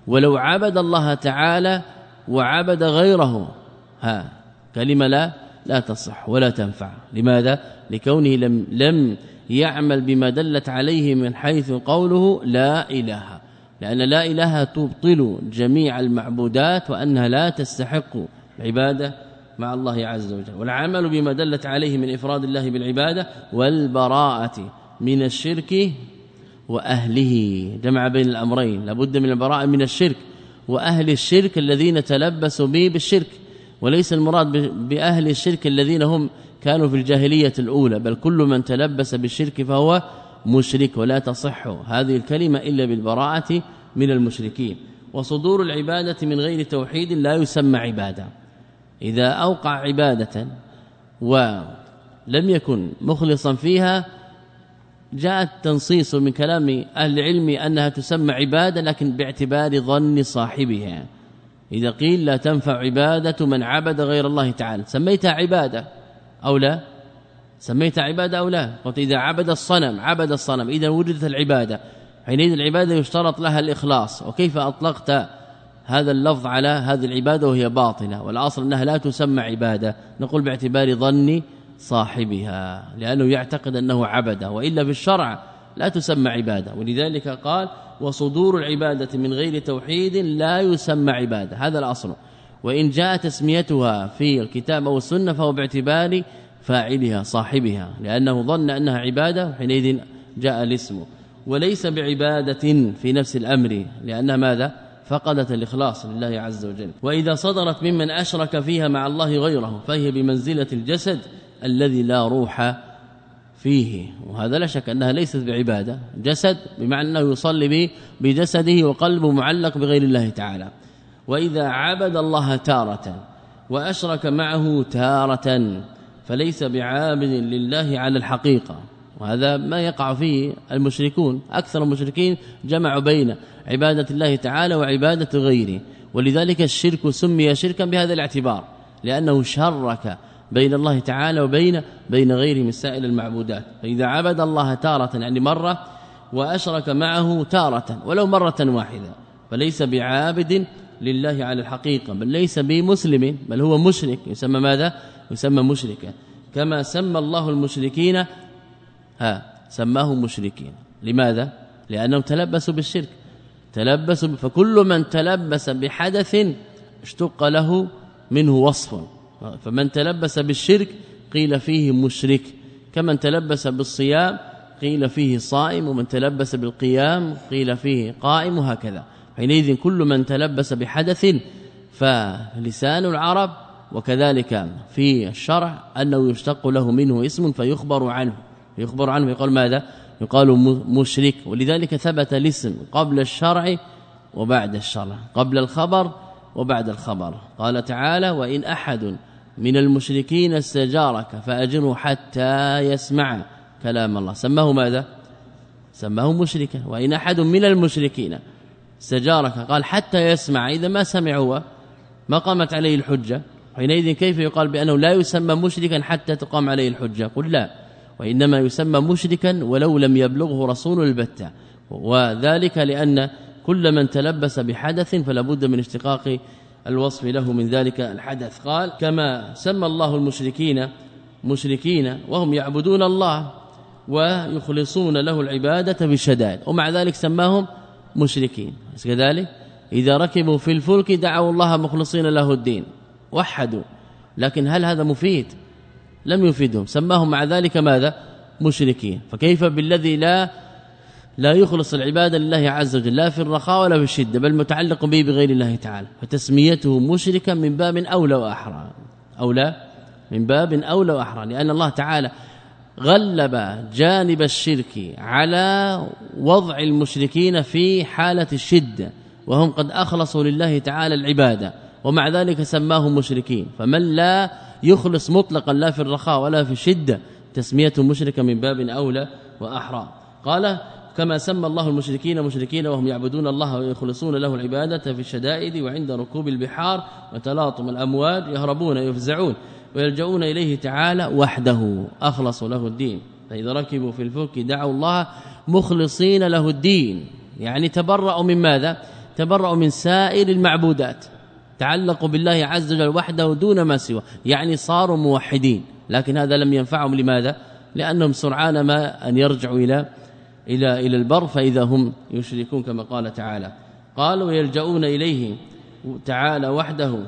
ولو عبد الله تعالى وعبد غيره ها كلمة لا لا تصح ولا تنفع. لماذا؟ لكونه لم لم يعمل بما دلت عليه من حيث قوله لا إله. لأن لا إله تبطل جميع المعبودات وأنها لا تستحق العبادة. مع الله عز وجل. والعمل بما دلت عليه من إفراد الله بالعبادة والبراءة من الشرك وأهله. جمع بين الأمرين. لابد من البراءة من الشرك وأهل الشرك الذين تلبسوا به بالشرك. وليس المراد بأهل الشرك الذين هم كانوا في الجاهلية الأولى بل كل من تلبس بالشرك فهو مشرك ولا تصح هذه الكلمة إلا بالبراءة من المشركين. وصدور العبادة من غير توحيد لا يسمى عبادة. إذا أوقع عبادة ولم يكن مخلصا فيها جاء التنصيص من كلام أهل العلم أنها تسمى عبادة لكن باعتبار ظن صاحبها. إذا قيل لا تنفع عبادة من عبد غير الله تعالى سميتها عبادة أو لا؟ سميت عبادة أو لا؟ قلت إذا عبد الصنم عبد الصنم إذا وجدت العبادة حينئذ العبادة يشترط لها الإخلاص. وكيف أطلقت هذا اللفظ على هذه العبادة وهي باطلة والأصل أنها لا تسمى عبادة. نقول باعتبار ظن صاحبها لأنه يعتقد أنه عبدة وإلا في الشرع لا تسمى عبادة. ولذلك قال وصدور العبادة من غير توحيد لا يسمى عبادة هذا الأصل. وإن جاء تسميتها في الكتاب أو السنة فهو باعتبار فاعلها صاحبها لأنه ظن أنها عبادة حينئذ جاء الاسم. وليس بعبادة في نفس الأمر لأنها ماذا؟ فقدت الإخلاص لله عز وجل. وإذا صدرت ممن أشرك فيها مع الله غيره فهي بمنزلة الجسد الذي لا روح فيه. وهذا لا شك أنها ليست بعبادة. جسد بمعنى أنه يصلي بجسده وقلبه معلق بغير الله تعالى. وإذا عبد الله تارة وأشرك معه تارة فليس بعابد لله على الحقيقة. وهذا ما يقع فيه المشركون. أكثر المشركين جمعوا بين عبادة الله تعالى وعبادة غيره ولذلك الشرك سمي شركا بهذا الاعتبار لأنه شرك بين الله تعالى وبين بين غيره من سائر المعبودات. فإذا عبد الله تارة يعني مرة وأشرك معه تارة ولو مرة واحدة فليس بعابد لله على الحقيقة بل ليس بمسلم بل هو مشرك. يسمى ماذا؟ يسمى مشركا. كما سمى الله المشركين ها سماه مشركين. لماذا؟ لأنهم تلبسوا بالشرك. تلبسوا فكل من تلبس بحدث اشتق له منه وصف. فمن تلبس بالشرك قيل فيه مشرك. كمن تلبس بالصيام قيل فيه صائم. ومن تلبس بالقيام قيل فيه قائم. وهكذا. حينئذ كل من تلبس بحدث فلسان العرب وكذلك في الشرع أنه يشتق له منه اسم فيخبر عنه. يخبر عنه يقول ماذا؟ يقال مشرك. ولذلك ثبت الاسم قبل الشرع وبعد الشرع قبل الخبر وبعد الخبر. قال تعالى وإن أحد من المشركين استجارك فأجره حتى يسمع كلام الله. سماه ماذا؟ سماه مشركا. وإن أحد من المشركين استجارك قال حتى يسمع. إذا ما سمع هو ما قامت عليه الحجة. حينئذ كيف يقال بأنه لا يسمى مشركا حتى تقام عليه الحجة؟ قل لا. وإنما يسمى مشركا ولو لم يبلغه رسول البتة. وذلك لأن كل من تلبس بحدث فلا بد من اشتقاق الوصف له من ذلك الحدث. قال كما سمى الله المشركين مشركين وهم يعبدون الله ويخلصون له العبادة بالشدائد ومع ذلك سماهم مشركين. كذلك؟ إذا ركبوا في الفلك دعوا الله مخلصين له الدين. وحدوا. لكن هل هذا مفيد؟ لم يفيدهم. سماهم مع ذلك ماذا؟ مشركين. فكيف بالذي لا لا يخلص العبادة لله عز وجل؟ لا في الرخاء ولا في الشدة بل متعلق به بغير الله تعالى. فتسميته مشركا من باب أولى وأحرى. أولى من باب أولى وأحرى. لأن الله تعالى غلب جانب الشرك على وضع المشركين في حالة الشدة وهم قد أخلصوا لله تعالى العبادة ومع ذلك سماهم مشركين. فمن لا يخلص مطلقا لا في الرخاء ولا في الشدة تسميته مشركا من باب أولى وأحرى. قال كما سمى الله المشركين مشركين وهم يعبدون الله ويخلصون له العبادة في الشدائد وعند ركوب البحار وتلاطم الأمواج يهربون يفزعون ويلجؤون إليه تعالى وحده. أخلصوا له الدين. فإذا ركبوا في الفلك دعوا الله مخلصين له الدين. يعني تبرأوا من ماذا؟ تبرأوا من سائر المعبودات. تعلقوا بالله عز وجل وحده دون ما سوى يعني صاروا موحدين. لكن هذا لم ينفعهم. لماذا؟ لأنهم سرعان ما أن يرجعوا إلى إلى إلى البر فإذا هم يشركون كما قال تعالى. قالوا يلجؤون إليه تعالى وحده.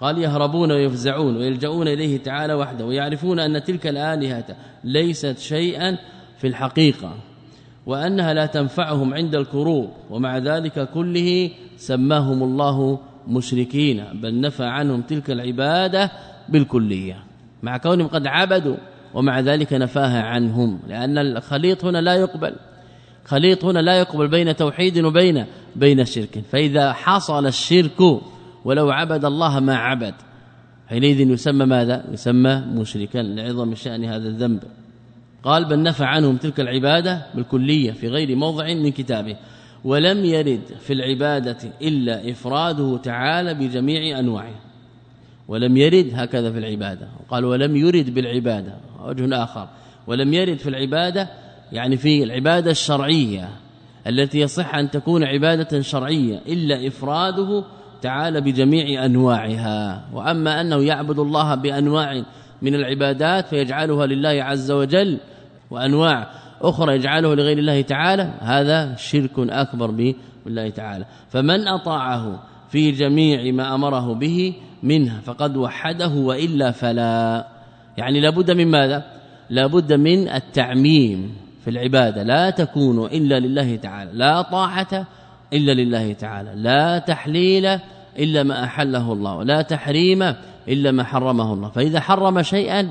قال يهربون ويفزعون. ويلجؤون إليه تعالى وحده. ويعرفون أن تلك الآلهة ليست شيئا في الحقيقة. وأنها لا تنفعهم عند الكروب. ومع ذلك كله سماهم الله مشركين بل نفى عنهم تلك العبادة بالكلية. مع كونهم قد عبدوا ومع ذلك نفاها عنهم لأن الخليط هنا لا يقبل. خليط هنا لا يقبل بين توحيد وبين بين شرك. فإذا حصل الشرك ولو عبد الله ما عبد. حينئذ يسمى ماذا؟ يسمى مشركا لعظم شأن هذا الذنب. قال بل نفى عنهم تلك العبادة بالكلية في غير موضع من كتابه. ولم يرد في العبادة إلا إفراده تعالى بجميع أنواعها ولم يرد هكذا في العبادة. قال ولم يرد بالعبادة. وجه آخر. ولم يرد في العبادة يعني في العبادة الشرعية التي يصح أن تكون عبادة شرعية إلا إفراده تعالى بجميع أنواعها. وأما أنه يعبد الله بأنواع من العبادات فيجعلها لله عز وجل وأنواع أخرى يجعله لغير الله تعالى هذا شرك أكبر بالله تعالى. فمن أطاعه في جميع ما أمره به منها فقد وحده وإلا فلا. يعني لابد من ماذا؟ لابد من التعميم في العبادة. لا تكون إلا لله تعالى. لا طاعة إلا لله تعالى. لا تحليل إلا ما أحله الله. ولا تحريم إلا ما حرمه الله. فإذا حرم شيئا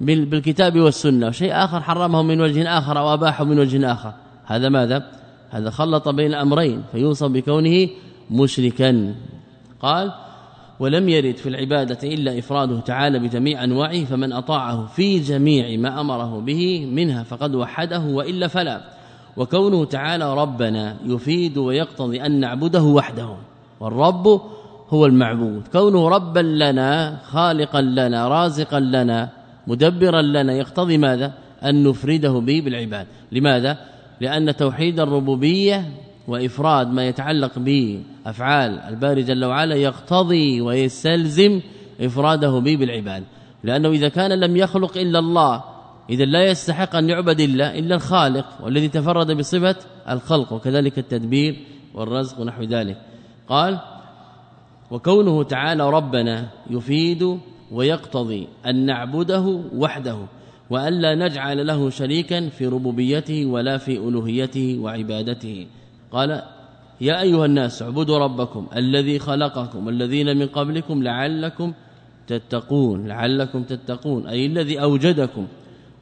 بالكتاب والسنة. وشيء آخر حرمه من وجه آخر أو أباحه من وجه آخر. هذا ماذا؟ هذا خلط بين أمرين فيوصف بكونه مشركا. قال ولم يرد في العبادة إلا إفراده تعالى بجميع أنواعه فمن أطاعه في جميع ما أمره به منها فقد وحده وإلا فلا. وكونه تعالى ربنا يفيد ويقتضي أن نعبده وحده والرب هو المعبود. كونه ربا لنا خالقا لنا رازقا لنا مدبرا لنا يقتضي ماذا؟ أن نفرده به بالعباد. لماذا؟ لأن توحيد الربوبية وإفراد ما يتعلق بأفعال الباري جل وعلا يقتضي ويستلزم إفراده به بالعباد. لأنه إذا كان لم يخلق إلا الله إذا لا يستحق أن يعبد الا إلا الخالق والذي تفرد بصفة الخلق وكذلك التدبير والرزق ونحو ذلك. قال وكونه تعالى ربنا يفيد ويقتضي أن نعبده وحده وألا نجعل له شريكا في ربوبيته ولا في ألوهيته وعبادته. قال يا أيها الناس اعبدوا ربكم الذي خلقكم والذين من قبلكم لعلكم تتقون لعلكم تتقون أي الذي أوجدكم.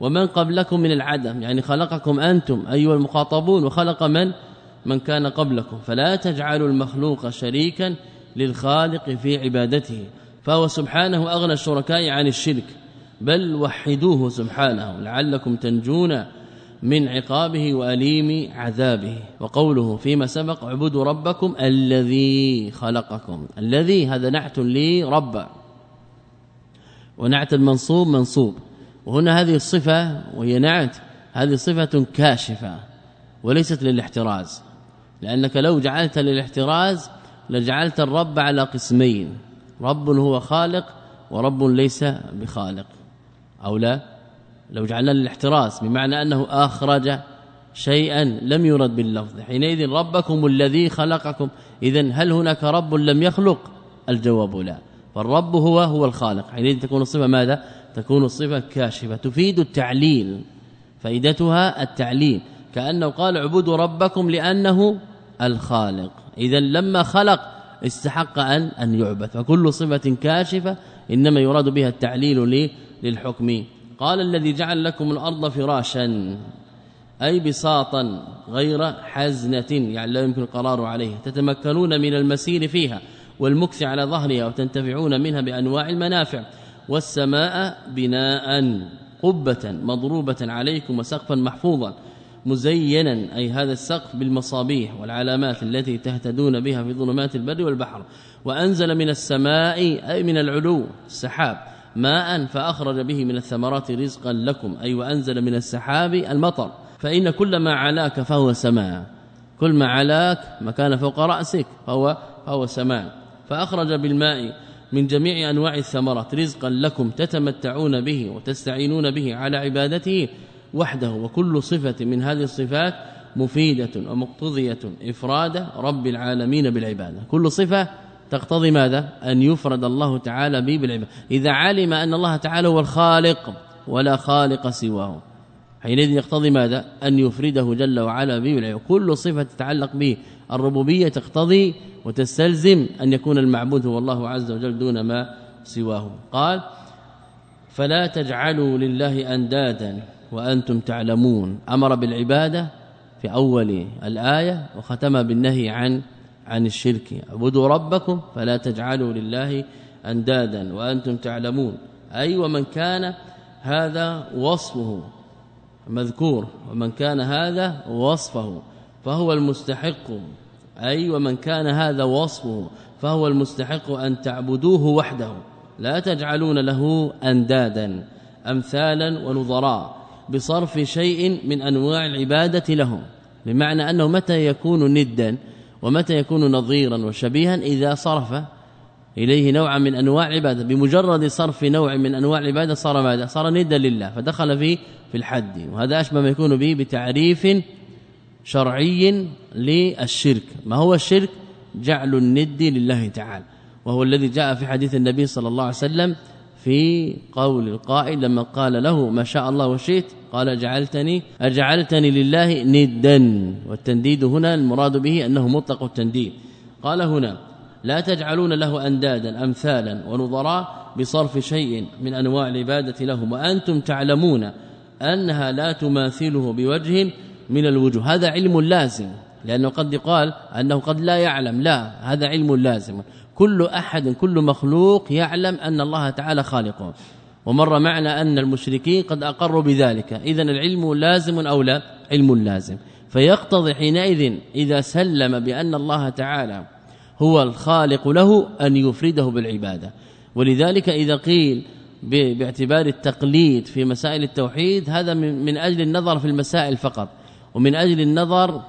ومن قبلكم من العدم يعني خلقكم أنتم أيها المخاطبون وخلق من؟ من كان قبلكم. فلا تجعلوا المخلوق شريكا للخالق في عبادته. فهو سبحانه أغنى الشركاء عن الشرك. بل وحدوه سبحانه لعلكم تنجون من عقابه وأليم عذابه. وقوله فيما سبق اعبدوا ربكم الذي خلقكم الذي هذا نعت لي رب. ونعت المنصوب منصوب. وهنا هذه الصفة وهي نعت هذه صفة كاشفة وليست للاحتراز. لأنك لو جعلت للاحتراز لجعلت الرب على قسمين. رب هو خالق ورب ليس بخالق. أو لا؟ لو جعلنا للاحتراس بمعنى أنه أخرج شيئا لم يرد باللفظ. حينئذ ربكم الذي خلقكم. اذا هل هناك رب لم يخلق؟ الجواب لا. فالرب هو هو الخالق. حينئذ تكون الصفة ماذا؟ تكون الصفة كاشفة تفيد التعليل فائدتها التعليل. كأنه قال اعبدوا ربكم لأنه الخالق. اذا لما خلق استحق ان أن يعبد فكل صفة كاشفة إنما يراد بها التعليل للحكم. قال الذي جعل لكم الأرض فراشا أي بساطا غير حزنة يعني لا يمكن القرار عليه. تتمكنون من المسير فيها والمكث على ظهرها وتنتفعون منها بأنواع المنافع. والسماء بناء قبة مضروبة عليكم وسقفا محفوظا. مزينا أي هذا السقف بالمصابيح والعلامات التي تهتدون بها في ظلمات البر والبحر. وأنزل من السماء أي من العلو السحاب ماء فأخرج به من الثمرات رزقا لكم. أي وأنزل من السحاب المطر. فإن كل ما علاك فهو سماء. كل ما علاك مكان فوق رأسك فهو فهو سماء. فأخرج بالماء من جميع أنواع الثمرات رزقا لكم تتمتعون به وتستعينون به على عبادته. وحده وكل صفة من هذه الصفات مفيدة ومقتضية إفراد رب العالمين بالعبادة. كل صفة تقتضي ماذا؟ أن يفرد الله تعالى به بالعبادة. إذا علم أن الله تعالى هو الخالق ولا خالق سواه. حينئذ يقتضي ماذا؟ أن يفرده جل وعلا به بالعبادة. كل صفة تتعلق به. الربوبية تقتضي وتستلزم أن يكون المعبود هو الله عز وجل دون ما سواه. قال فلا تجعلوا لله أندادا وأنتم تعلمون. أمر بالعبادة في أول الآية وختم بالنهي عن عن الشرك. اعبدوا ربكم فلا تجعلوا لله أندادا. وأنتم تعلمون. أي ومن كان هذا وصفه مذكور. ومن كان هذا وصفه فهو المستحق. أي ومن كان هذا وصفه فهو المستحق أن تعبدوه وحده. لا تجعلون له أندادا. أمثالا ونظراء. بصرف شيء من أنواع العبادة له بمعنى أنه متى يكون ندا ومتى يكون نظيرا وشبيها إذا صرف إليه نوعا من أنواع العبادة بمجرد صرف نوع من أنواع العبادة صار ماذا؟ صار ندا لله فدخل في في الحد وهذا أشبه ما يكون به بتعريف شرعي للشرك ما هو الشرك؟ جعل الند لله تعالى وهو الذي جاء في حديث النبي صلى الله عليه وسلم في قول القائل لما قال له ما شاء الله وشئت قال جعلتني اجعلتني لله ندا. والتنديد هنا المراد به أنه مطلق التنديد. قال هنا لا تجعلون له أندادا أمثالا ونظراء بصرف شيء من أنواع العبادة له وأنتم تعلمون أنها لا تماثله بوجه من الوجوه. هذا علم لازم لأنه قد يقال أنه قد لا يعلم. لا هذا علم لازم. كل أحد كل مخلوق يعلم أن الله تعالى خالقه. ومر معنا أن المشركين قد أقروا بذلك. اذا العلم لازم أو لا؟ علم لازم. فيقتضي حينئذ إذا سلم بأن الله تعالى هو الخالق له أن يفرده بالعبادة. ولذلك إذا قيل باعتبار التقليد في مسائل التوحيد هذا من أجل النظر في المسائل فقط. ومن أجل النظر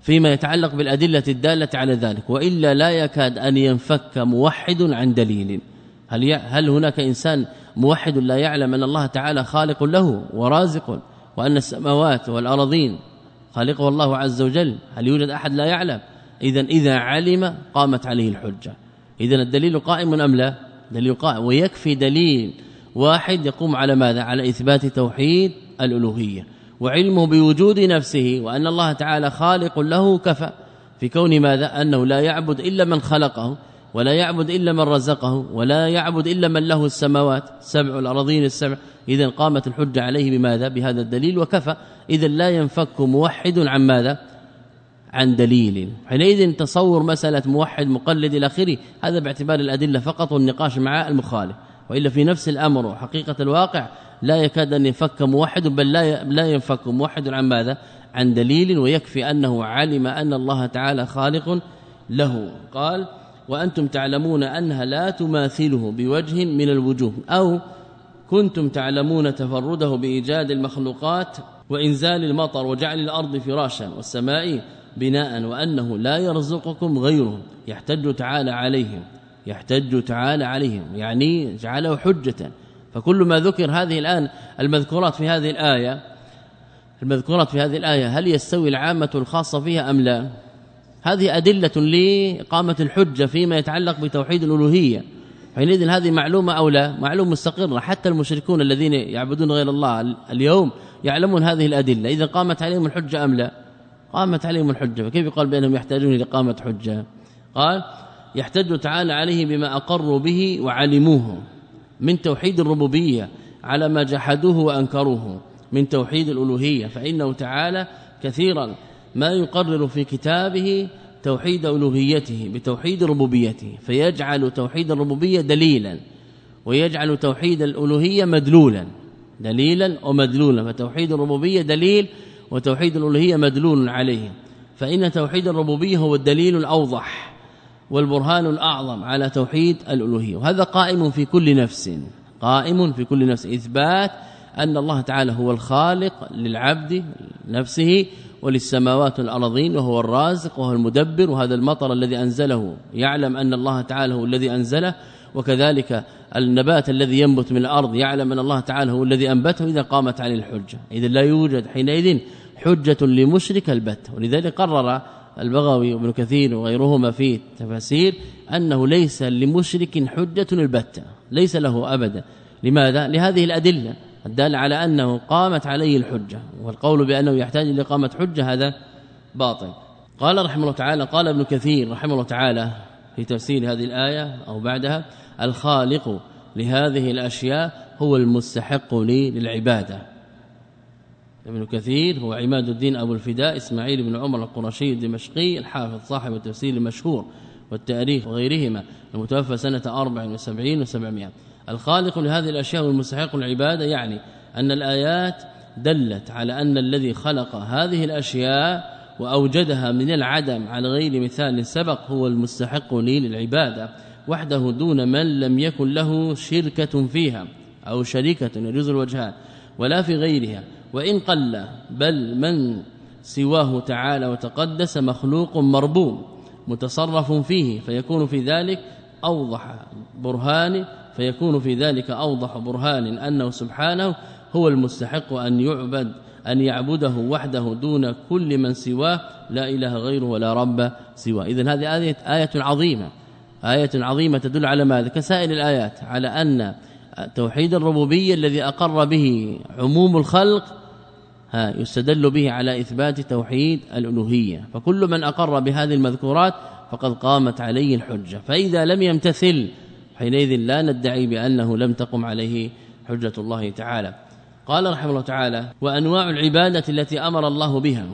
فيما يتعلق بالأدلة الدالة على ذلك. وإلا لا يكاد أن ينفك موحد عن دليل. هل هل هناك إنسان موحد لا يعلم أن الله تعالى خالق له ورازق وأن السماوات والأرضين خالقه الله عز وجل؟ هل يوجد أحد لا يعلم؟ إذا إذا علم قامت عليه الحجة. إذا الدليل قائم أم لا؟ دليل قائم. ويكفي دليل واحد يقوم على ماذا؟ على إثبات توحيد الألوهية. وعلمه بوجود نفسه وأن الله تعالى خالق له كفى. في كون ماذا؟ أنه لا يعبد إلا من خلقه. ولا يعبد إلا من رزقه ولا يعبد إلا من له السماوات سبع الأراضين السبع. إذا قامت الحجة عليه بماذا؟ بهذا الدليل وكفى. إذا لا ينفك موحد عن ماذا؟ عن دليل. حينئذ تصور مسألة موحد مقلد إلى آخره هذا باعتبار الأدلة فقط والنقاش مع المخالف. وإلا في نفس الأمر حقيقة الواقع لا يكاد أن ينفك موحد بل لا لا ينفك موحد عن ماذا؟ عن دليل ويكفي أنه علم أن الله تعالى خالق له. قال وأنتم تعلمون أنها لا تماثله بوجه من الوجوه أو كنتم تعلمون تفرده بإيجاد المخلوقات وإنزال المطر وجعل الأرض فراشا والسماء بناء وأنه لا يرزقكم غيره يحتج تعالى عليهم يحتج تعالى عليهم يعني جعله حجة. فكل ما ذكر هذه الآن المذكورات في هذه الآية المذكورات في هذه الآية هل يستوي العامة الخاصة فيها أم لا؟ هذه أدلة لإقامة الحجة فيما يتعلق بتوحيد الألوهية. حينئذ هذه معلومة أو لا؟ معلومة مستقرة. حتى المشركون الذين يعبدون غير الله اليوم يعلمون هذه الأدلة. إذا قامت عليهم الحجة أم لا؟ قامت عليهم الحجة. فكيف يقال بأنهم يحتاجون لإقامة حجة؟ قال يحتج تعالى عليه بما أقروا به وعلموه من توحيد الربوبية على ما جحدوه وأنكروه من توحيد الألوهية. فإنه تعالى كثيرا ما يقرر في كتابه توحيد ألوهيته بتوحيد ربوبيته. فيجعل توحيد الربوبية دليلا ويجعل توحيد الألوهية مدلولا. دليلا ومدلولا فتوحيد الربوبية دليل وتوحيد الألوهية مدلول عليه. فإن توحيد الربوبية هو الدليل الأوضح والبرهان الأعظم على توحيد الألوهية. وهذا قائم في كل نفس قائم في كل نفس. إثبات أن الله تعالى هو الخالق للعبد نفسه وللسماوات والارضين وهو الرازق وهو المدبر وهذا المطر الذي أنزله. يعلم أن الله تعالى هو الذي أنزله وكذلك النبات الذي ينبت من الأرض. يعلم أن الله تعالى هو الذي أنبته إذا قامت عليه الحجة. اذا لا يوجد حينئذ حجة لمشرك البت. ولذلك قرر البغوي وابن كثير وغيرهما في تفاسير أنه ليس لمشرك حجة البتة ليس له أبدا. لماذا؟ لهذه الأدلة. الداله على أنه قامت عليه الحجة والقول بأنه يحتاج لاقامه حجة هذا باطل. قال رحمه الله تعالى قال ابن كثير رحمه الله تعالى في تفسير هذه الآية أو بعدها الخالق لهذه الأشياء هو المستحق للعبادة. ابن كثير هو عماد الدين أبو الفداء إسماعيل بن عمر القرشي الدمشقي الحافظ صاحب التفسير المشهور والتأريخ وغيرهما المتوفى سنة 74 و700 الخالق لهذه الأشياء والمستحق العباده يعني أن الآيات دلت على أن الذي خلق هذه الأشياء وأوجدها من العدم على غير مثال سبق هو المستحق لي للعبادة وحده دون من لم يكن له شركة فيها أو شركة يجوز الوجهان ولا في غيرها وإن قل بل من سواه تعالى وتقدس مخلوق مربوب متصرف فيه فيكون في ذلك أوضح برهان فيكون في ذلك أوضح برهان أنه سبحانه هو المستحق أن يعبد أن يعبده وحده دون كل من سواه لا إله غيره ولا رب سواه. إذن هذه آية, آية عظيمة آية عظيمة تدل على ماذا؟ كسائر الآيات على أن توحيد الربوبية الذي أقر به عموم الخلق ها يستدل به على إثبات توحيد الألوهية. فكل من أقر بهذه المذكورات فقد قامت عليه الحجة. فإذا لم يمتثل حينئذ لا ندعي بأنه لم تقم عليه حجة الله تعالى. قال رحمه الله تعالى وأنواع العبادة التي أمر الله بها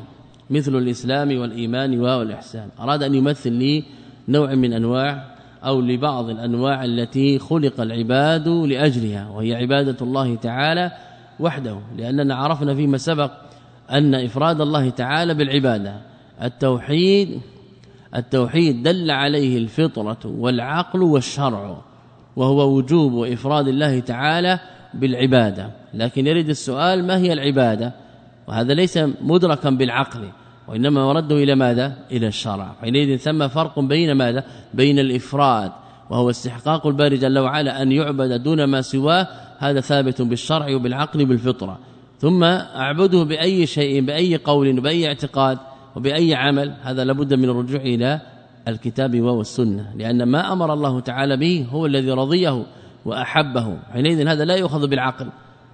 مثل الإسلام والإيمان والإحسان أراد أن يمثل لي نوع من أنواع أو لبعض الأنواع التي خلق العباد لأجلها وهي عبادة الله تعالى وحده. لأننا عرفنا فيما سبق أن إفراد الله تعالى بالعبادة. التوحيد التوحيد دل عليه الفطرة والعقل والشرع. وهو وجوب إفراد الله تعالى بالعبادة. لكن يريد السؤال ما هي العبادة؟ وهذا ليس مدركا بالعقل وإنما ورده إلى ماذا؟ إلى الشرع. حينئذ ثم فرق بين ماذا؟ بين الإفراد وهو استحقاق الباري جل وعلا أن يعبد دون ما سواه هذا ثابت بالشرع وبالعقل وبالفطرة. ثم أعبده بأي شيء بأي قول وباي اعتقاد وبأي عمل هذا لابد من الرجوع إلى الكتاب والسنة لأن ما أمر الله تعالى به هو الذي رضيه وأحبه. حينئذ هذا لا يؤخذ بالعقل.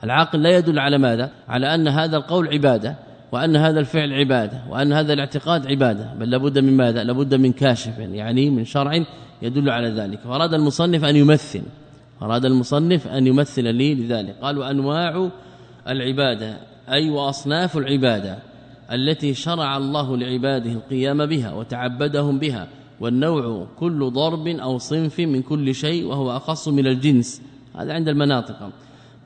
العقل لا يدل على ماذا؟ على أن هذا القول عبادة وأن هذا الفعل عبادة وأن هذا الاعتقاد عبادة. بل لابد من ماذا؟ لابد من كاشف يعني من شرع يدل على ذلك. فاراد المصنف أن يمثل أراد المصنف أن يمثل لي لذلك. قالوا انواع العبادة أي وأصناف العبادة. التي شرع الله لعباده القيام بها وتعبدهم بها والنوع كل ضرب أو صنف من كل شيء وهو أخص من الجنس. هذا عند المناطق.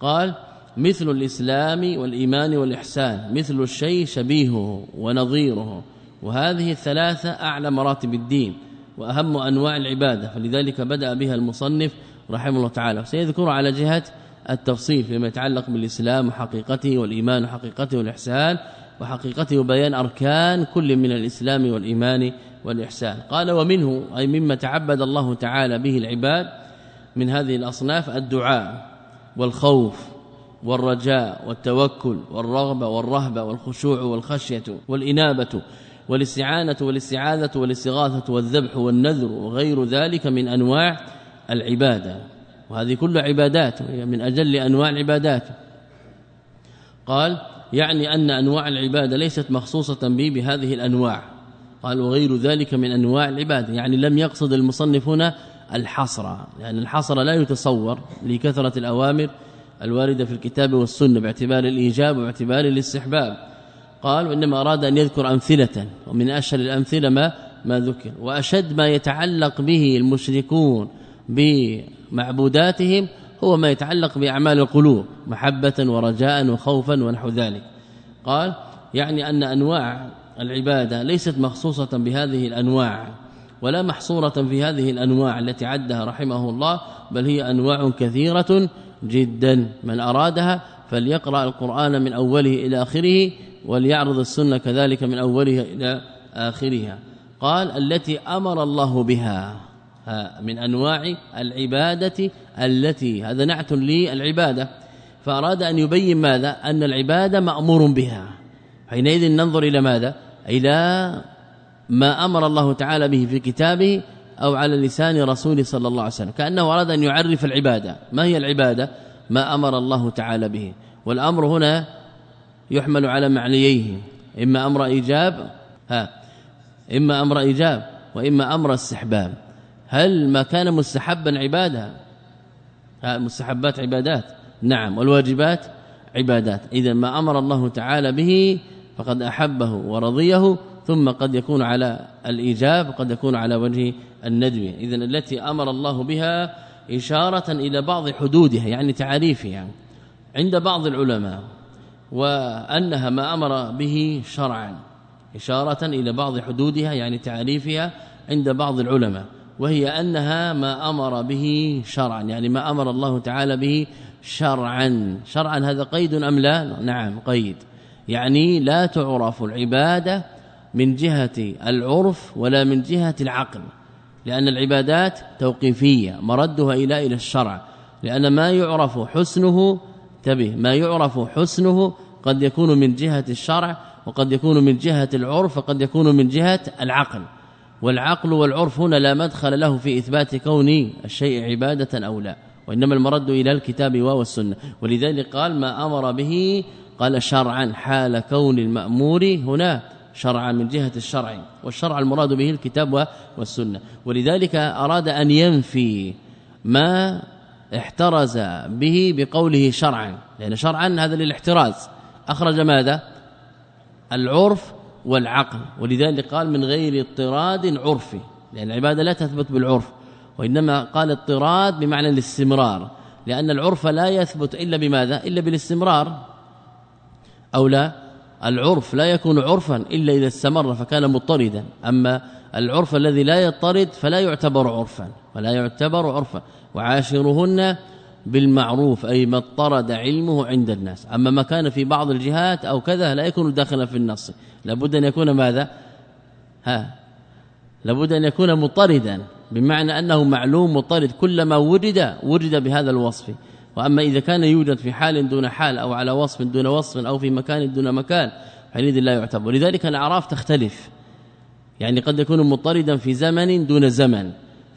قال مثل الإسلام والإيمان والإحسان مثل الشيء شبيهه ونظيره. وهذه الثلاثة أعلى مراتب الدين وأهم أنواع العبادة فلذلك بدأ بها المصنف رحمه الله تعالى. سيذكر على جهة التفصيل فيما يتعلق بالإسلام وحقيقته والإيمان وحقيقته والإحسان. وحقيقته وبيان أركان كل من الإسلام والإيمان والإحسان. قال ومنه أي مما تعبد الله تعالى به العباد من هذه الأصناف الدعاء والخوف والرجاء والتوكل والرغبة والرهبة والخشوع والخشية والإنابة والاستعانة والاستعاذة والاستغاثة والذبح والنذر وغير ذلك من أنواع العبادة. وهذه كل عبادات من أجل أنواع العبادات. قال يعني أن أنواع العبادة ليست مخصوصة به بهذه الأنواع. قال وغير ذلك من أنواع العبادة. يعني لم يقصد المصنف هنا الحصر. لأن الحصر لا يتصور لكثرة الأوامر الواردة في الكتاب والسنة باعتبار الإيجاب واعتبار الاستحباب. قال وإنما أراد أن يذكر أمثلة ومن أشهر الأمثلة ما ما ذكر. وأشد ما يتعلق به المشركون بمعبوداتهم هو ما يتعلق بأعمال القلوب محبة ورجاء وخوفا ونحو ذلك. قال يعني أن أنواع العبادة ليست مخصوصة بهذه الأنواع ولا محصورة في هذه الأنواع التي عدها رحمه الله بل هي أنواع كثيرة جدا. من أرادها فليقرأ القرآن من أوله إلى آخره وليعرض السنة كذلك من أولها إلى آخرها. قال التي أمر الله بها من أنواع العبادة التي هذا نعت لي العبادة فأراد أن يبين ماذا؟ أن العبادة مأمور بها. حينئذ ننظر إلى ماذا؟ إلى ما أمر الله تعالى به في كتابه أو على لسان رسول صلى الله عليه وسلم. كأنه أراد أن يعرف العبادة. ما هي العبادة؟ ما أمر الله تعالى به. والأمر هنا يحمل على معنييه. إما أمر إيجاب ها إما أمر إيجاب وإما أمر استحباب. هل ما كان مستحبا عبادة؟ ها مستحبات عبادات. نعم والواجبات عبادات. اذا ما أمر الله تعالى به فقد أحبه ورضيه ثم قد يكون على الإيجاب قد يكون على وجه الندب اذا التي أمر الله بها إشارة إلى بعض حدودها يعني تعريفها يعني عند بعض العلماء وأنها ما أمر به شرعا. إشارة إلى بعض حدودها يعني تعريفها عند بعض العلماء. وهي أنها ما أمر به شرعا يعني ما أمر الله تعالى به شرعا. شرعا هذا قيد أم لا؟ نعم قيد. يعني لا تعرف العبادة من جهة العرف ولا من جهة العقل لأن العبادات توقيفية مردها إلى إلى الشرع. لأن ما يعرف حسنه تبه ما يعرف حسنه قد يكون من جهة الشرع وقد يكون من جهة العرف وقد يكون من جهة العقل. والعقل والعرف هنا لا مدخل له في إثبات كون الشيء عبادة أو لا وإنما المرد إلى الكتاب والسنة ولذلك قال ما أمر به قال شرعا حال كون المأمور هنا شرعا من جهة الشرع والشرع المراد به الكتاب والسنة. ولذلك أراد أن ينفي ما احترز به بقوله شرعا لأن شرعا هذا للاحتراز. أخرج ماذا؟ العرف والعقل ولذلك قال من غير اضطراد عرفي لأن العبادة لا تثبت بالعرف وإنما قال اضطراد بمعنى الاستمرار لأن العرف لا يثبت إلا بماذا؟ إلا بالاستمرار. أو لا العرف لا يكون عرفا إلا إذا استمر فكان مضطردا أما العرف الذي لا يضطرد فلا يعتبر عرفا ولا يعتبر عرفا. وعاشرهن بالمعروف أي ما اضطرد علمه عند الناس. أما ما كان في بعض الجهات أو كذا لا يكون داخلا في النص. لابد أن يكون ماذا؟ ها؟ لابد أن يكون مضطردا بمعنى أنه معلوم مضطرد. كلما ورد ورد بهذا الوصف. وأما إذا كان يوجد في حال دون حال أو على وصف دون وصف أو في مكان دون مكان حينئذ لا يعتبر. ولذلك الأعراف تختلف. يعني قد يكون مضطردا في زمن دون زمن.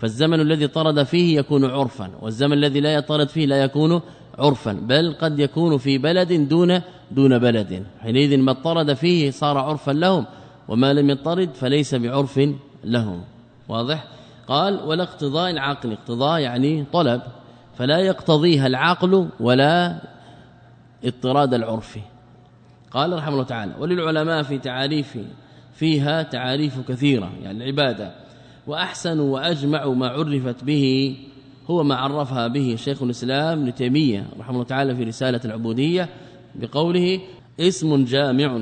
فالزمن الذي طرد فيه يكون عرفا والزمن الذي لا يطرد فيه لا يكون عرفا بل قد يكون في بلد دون دون بلد. حينئذ ما اطرد فيه صار عرفا لهم وما لم يطرد فليس بعرف لهم. واضح؟ قال ولا اقتضاء عقل اقتضاء يعني طلب. فلا يقتضيها العقل ولا اضطراد العرف. قال رحمه الله تعالى وللعلماء في تعاريف فيها تعاريف كثيرة يعني العبادة. وأحسن وأجمع ما عرفت به هو ما عرفها به شيخ الإسلام ابن تيمية رحمه الله تعالى في رسالة العبودية بقوله اسم جامع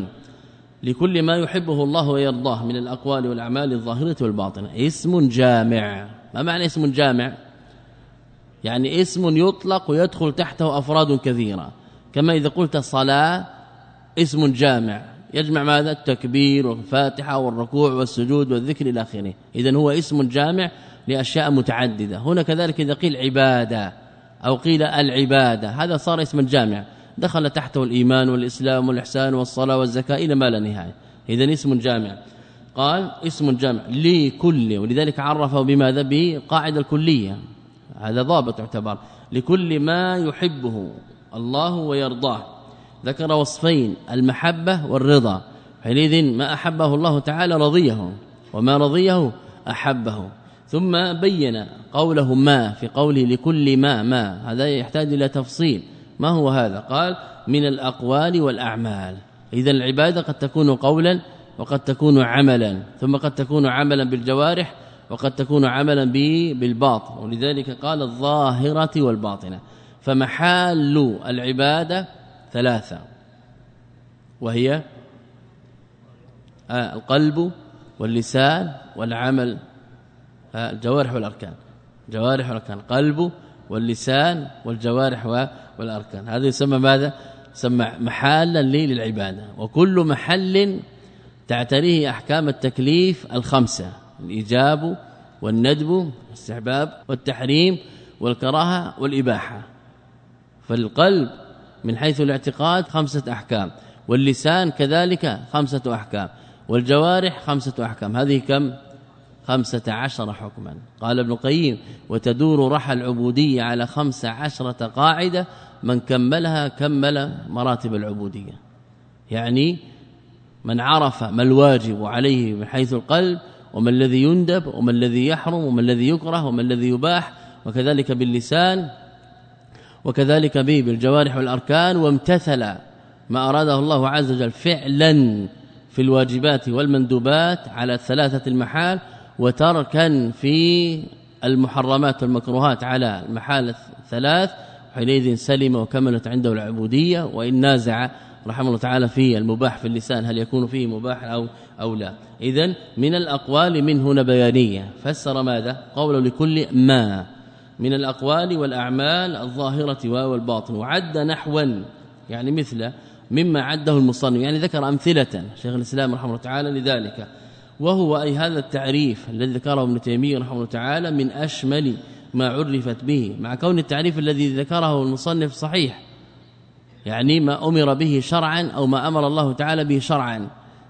لكل ما يحبه الله ويرضاه من الأقوال والأعمال الظاهرة والباطنة. اسم جامع. ما معنى اسم جامع؟ يعني اسم يطلق ويدخل تحته أفراد كثيرة. كما إذا قلت صلاة اسم جامع. يجمع ماذا؟ التكبير والفاتحة والركوع والسجود والذكر إلى آخره. اذا هو اسم جامع لأشياء متعددة. هنا كذلك إذا قيل عبادة أو قيل العبادة هذا صار اسما جامع دخل تحته الإيمان والإسلام والإحسان والصلاة والزكاة إلى ما لا نهاية. اذا اسم جامع. قال اسم جامع لكل ولذلك عرفه بماذا؟ بقاعدة الكلية. هذا ضابط يعتبر لكل ما يحبه الله ويرضاه. ذكر وصفين المحبة والرضا. حينئذ ما أحبه الله تعالى رضيه وما رضيه أحبه. ثم بين قوله ما في قوله لكل ما ما. هذا يحتاج إلى تفصيل. ما هو هذا؟ قال من الأقوال والأعمال. إذا العبادة قد تكون قولا وقد تكون عملا. ثم قد تكون عملا بالجوارح وقد تكون عملا بالباطن. ولذلك قال الظاهرة والباطنة. فمحال العبادة ثلاثة. وهي آه، القلب واللسان والعمل. آه، الجوارح والأركان. جوارح والأركان. قلب واللسان والجوارح والأركان. هذا يسمى ماذا؟ يسمى محالا للعبادة. وكل محل تعتريه أحكام التكليف الخمسة الإيجاب والندب الاستحباب والتحريم والكراهة والإباحة. فالقلب من حيث الاعتقاد خمسة أحكام واللسان كذلك خمسة أحكام والجوارح خمسة أحكام. هذه كم؟ خمسة عشر حكما. قال ابن القيم وتدور رحى العبودية على خمسة عشرة قاعدة من كملها كمل مراتب العبودية. يعني من عرف ما الواجب عليه من حيث القلب وما الذي يندب وما الذي يحرم وما الذي يكره وما الذي يباح وكذلك باللسان وكذلك به بالجوارح والأركان وامتثل ما أراده الله عز وجل فعلا في الواجبات والمندوبات على ثلاثة المحال وتركا في المحرمات والمكروهات على المحال الثلاث حينئذ سلم وكملت عنده العبودية وإن نازع رحمه الله تعالى في المباح في اللسان هل يكون فيه مباح أو أو لا. اذا من الأقوال من هنا بيانية. فسر ماذا؟ قول لكل ما. من الأقوال والأعمال الظاهرة والباطن. وعد نحوا يعني مثل مما عده المصنف. يعني ذكر أمثلة شيخ الإسلام رحمه الله تعالى لذلك. وهو أي هذا التعريف الذي ذكره ابن تيمية رحمه الله تعالى من أشمل ما عرفت به. مع كون التعريف الذي ذكره المصنف صحيح يعني ما أمر به شرعا أو ما أمر الله تعالى به شرعا.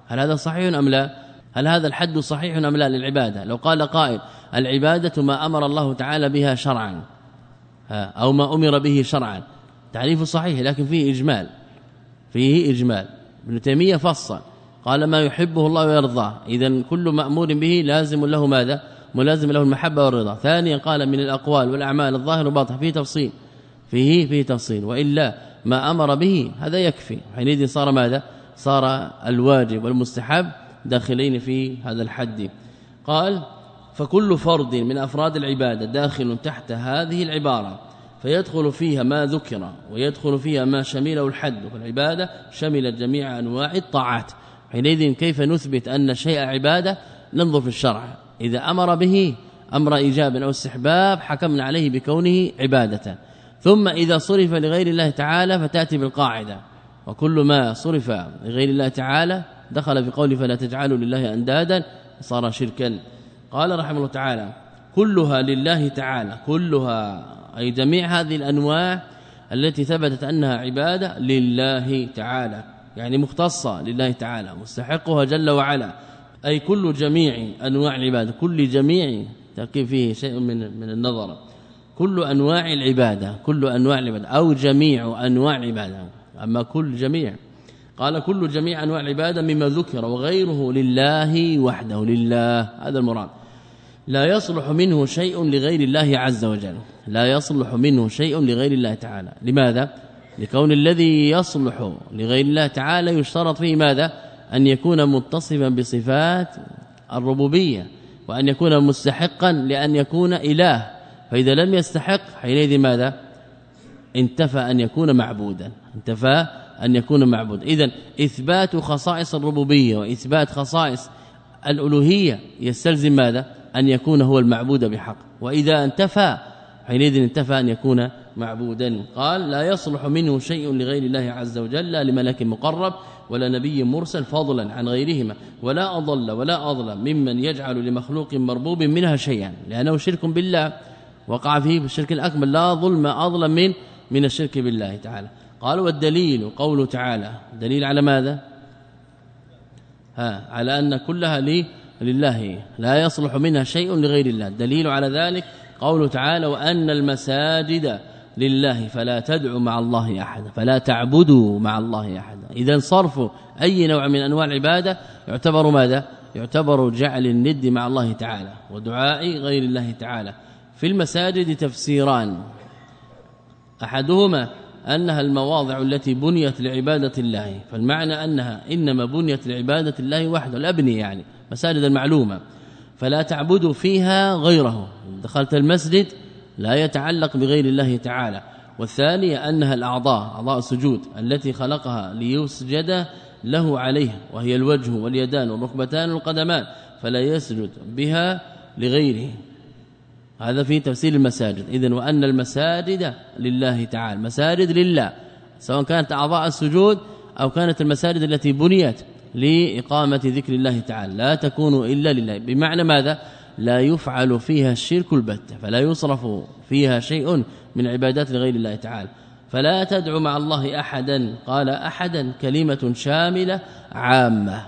هل هذا صحيح أم لا؟ هل هذا الحد صحيح أم لا للعبادة؟ لو قال قائل العبادة ما أمر الله تعالى بها شرعا أو ما أمر به شرعا. تعريف صحيح لكن فيه إجمال فيه إجمال. ابن تيمية فصل قال ما يحبه الله ويرضاه. اذا كل مأمور به لازم له ماذا؟ ملازم له المحبة والرضا. ثانيا قال من الأقوال والأعمال الظاهر والباطن. فيه تفصيل فيه فيه تفصيل. وإلا ما أمر به هذا يكفي. حينئذ صار ماذا؟ صار الواجب والمستحب داخلين في هذا الحد. قال فكل فرد من أفراد العبادة داخل تحت هذه العبارة فيدخل فيها ما ذكر ويدخل فيها ما شمله الحد فالعبادة شملت جميع أنواع الطاعات. حينئذ كيف نثبت أن شيء عبادة؟ ننظر في الشرع. إذا أمر به أمر إيجاب أو استحباب حكمنا عليه بكونه عبادة. ثم إذا صرف لغير الله تعالى فتأتي بالقاعدة. وكل ما صرف لغير الله تعالى دخل في قوله فلا تجعلوا لله أندادا صار شركا قال رحمه الله تعالى كلها لله تعالى كلها. أي جميع هذه الأنواع التي ثبتت أنها عبادة لله تعالى يعني مختصة لله تعالى مستحقها جل وعلا. أي كل جميع أنواع العبادة كل جميع تركيب فيه شيء من من النظر. كل أنواع العبادة كل أنواع العبادة أو جميع أنواع العبادة. أما كل جميع قال كل جميع أنواع العبادة مما ذكر وغيره لله وحده لله. هذا المراد. لا يصلح منه شيء لغير الله عز وجل. لا يصلح منه شيء لغير الله تعالى. لماذا؟ لكون الذي يصلح لغير الله تعالى يشترط فيه ماذا؟ أن يكون متصفا بصفات الربوبية وأن يكون مستحقا لأن يكون إله. فإذا لم يستحق حينئذ ماذا؟ انتفى أن يكون معبودا. انتفى أن يكون معبودا اذا إثبات خصائص الربوبية وإثبات خصائص الألوهية يستلزم ماذا؟ أن يكون هو المعبود بحق. وإذا انتفى حينئذ انتفى أن يكون معبودا. قال لا يصلح منه شيء لغير الله عز وجل لا لملك مقرب ولا نبي مرسل فضلا عن غيرهما ولا أضل ولا أظلم ممن يجعل لمخلوق مربوب منها شيئا لأنه شرك بالله. وقع فيه بالشرك الاكبر لا ظلم أظلم من من الشرك بالله تعالى. قال والدليل قوله تعالى. دليل على ماذا؟ ها على أن كلها لي لله لا يصلح منها شيء لغير الله. دليل على ذلك قوله تعالى وأن المساجد لله فلا تدعوا مع الله أحدا فلا تعبدوا مع الله أحدا. اذا صرف أي نوع من أنواع العبادة يعتبر ماذا؟ يعتبر جعل الند مع الله تعالى ودعاء غير الله تعالى. في المساجد تفسيران. أحدهما أنها المواضع التي بنيت لعبادة الله فالمعنى أنها إنما بنيت لعبادة الله وحده الأبنية يعني. مساجد المعلومة فلا تعبدوا فيها غيره. دخلت المسجد لا يتعلق بغير الله تعالى. والثانيه أنها الأعضاء أعضاء السجود التي خلقها ليسجد له عليها وهي الوجه واليدان والركبتان والقدمان فلا يسجد بها لغيره. هذا في تفسير المساجد. اذا وأن المساجد لله تعالى مساجد لله سواء كانت أعضاء السجود أو كانت المساجد التي بنيت. لإقامة ذكر الله تعالى. لا تكون إلا لله. بمعنى ماذا؟ لا يفعل فيها الشرك البتة فلا يصرف فيها شيء من عبادات لغير الله تعالى. فلا تدعو مع الله احدا قال احدا كلمة شاملة عامة.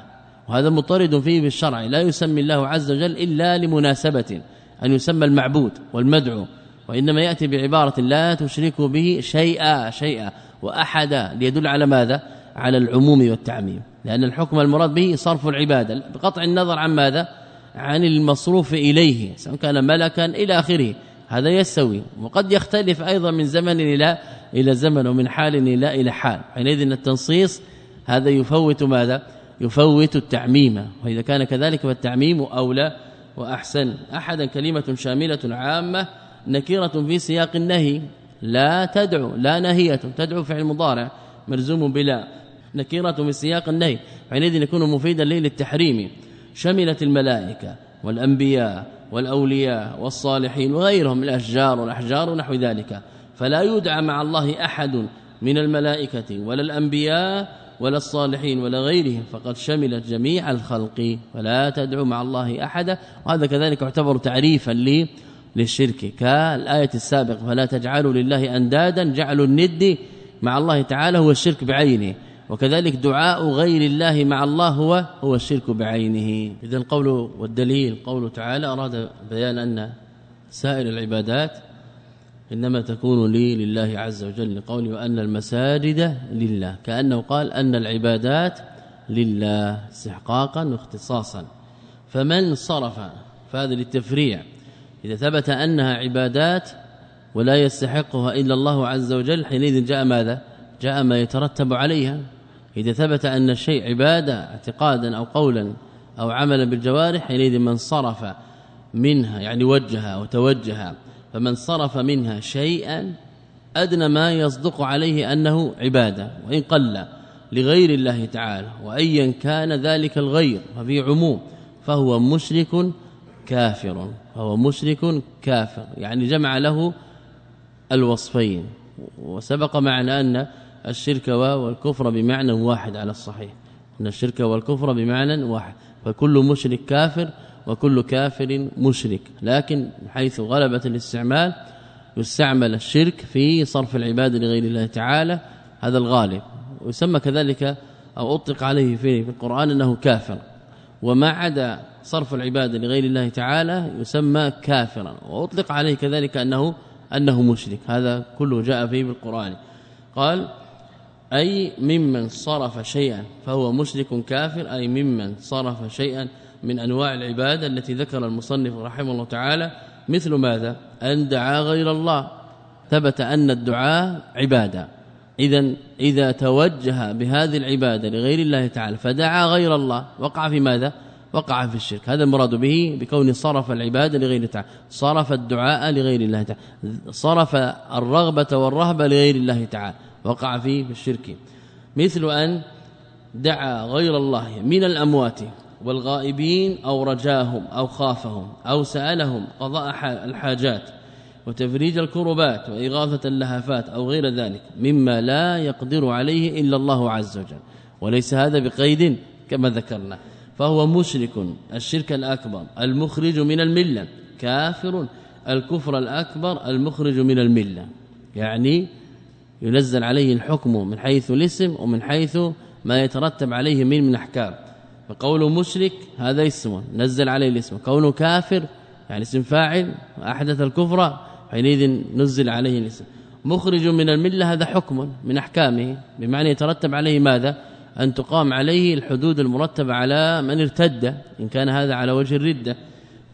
وهذا مطرد فيه بالشرع لا يسمي الله عز وجل إلا لمناسبة أن يسمى المعبود والمدعو. وإنما يأتي بعبارة لا تشركوا به شيئا شيئا. واحدا ليدل على ماذا؟ على العموم والتعميم. لأن الحكم المراد به صرف العبادة. بقطع النظر عن ماذا؟ عن المصروف إليه سواء كان ملكا إلى آخره. هذا يستوي. وقد يختلف أيضا من زمن إلى إلى زمن ومن حال إلى إلى حال. حينئذ التنصيص هذا يفوت ماذا؟ يفوت التعميم. وإذا كان كذلك فالتعميم أولى وأحسن. احدا كلمة شاملة عامة نكره في سياق النهي. لا تدعو لا نهيه تدعو فعل مضارع مرزوم بلا. نكره من سياق النهي حينئذ يكون مفيدا للتحريم. شملت الملائكة والأنبياء والأولياء والصالحين وغيرهم من الأشجار والأحجار ونحو ذلك. فلا يدعى مع الله أحد من الملائكة ولا الأنبياء ولا الصالحين ولا غيرهم. فقد شملت جميع الخلق فلا تدعو مع الله احدا وهذا كذلك يعتبر تعريفا للشرك. كالآية السابقة فلا تجعلوا لله أندادا جعلوا الند مع الله تعالى هو الشرك بعينه. وكذلك دعاء غير الله مع الله هو هو الشرك بعينه. اذا القول والدليل قوله تعالى أراد بيان أن سائر العبادات إنما تكون لي لله عز وجل لقوله وأن المساجد لله. كأنه قال أن العبادات لله استحقاقا واختصاصا. فمن صرف فهذا للتفريع. إذا ثبت أنها عبادات ولا يستحقها إلا الله عز وجل حينئذ جاء ماذا؟ جاء ما يترتب عليها. إذا ثبت أن الشيء عبادة اعتقادا أو قولا أو عملا بالجوارح حينئذ من صرف منها يعني وجهها وتوجه فمن صرف منها شيئا أدنى ما يصدق عليه أنه عبادة وإن قل لغير الله تعالى وأيا كان ذلك الغير ففي عموم فهو مشرك كافر فهو مشرك كافر يعني جمع له الوصفين وسبق معنا أن الشرك والكفر بمعنى واحد على الصحيح. إن الشرك والكفر بمعنى واحد. فكل مشرك كافر وكل كافر مشرك. لكن حيث غلبت الاستعمال يستعمل الشرك في صرف العباد لغير الله تعالى هذا الغالب. ويسمى كذلك أو أطلق عليه في القرآن إنه كافر. وما عدا صرف العباد لغير الله تعالى يسمى كافرا. وأطلق عليه كذلك انه أنه مشرك. هذا كله جاء فيه بالقرآن. قال أي ممن صرف شيئا فهو مشرك كافر أي ممن صرف شيئا من أنواع العبادة التي ذكر المصنف رحمه الله تعالى مثل ماذا؟ أن دعا غير الله. ثبت أن الدعاء عبادة. اذا إذا توجه بهذه العبادة لغير الله تعالى فدعا غير الله وقع في ماذا؟ وقع في الشرك. هذا المراد به بكون صرف العبادة لغير تعالى. صرف الدعاء لغير الله تعالى. صرف الرغبة والرهبة لغير الله تعالى. وقع فيه في الشرك. مثل أن دعا غير الله من الأموات والغائبين أو رجاهم أو خافهم أو سألهم قضاء الحاجات وتفريج الكربات وإغاثة اللهفات أو غير ذلك مما لا يقدر عليه إلا الله عز وجل. وليس هذا بقيد كما ذكرنا. فهو مشرك الشرك الأكبر المخرج من الملة. كافر الكفر الأكبر المخرج من الملة. يعني ينزل عليه الحكم من حيث الاسم ومن حيث ما يترتب عليه من من أحكام. فقوله مشرك هذا اسم نزل عليه الاسم. كونه كافر يعني اسم فاعل أحدث الكفر حينئذ نزل عليه الاسم. مخرج من الملة هذا حكم من أحكامه بمعنى يترتب عليه ماذا؟ أن تقام عليه الحدود المرتبة على من ارتد إن كان هذا على وجه الردة.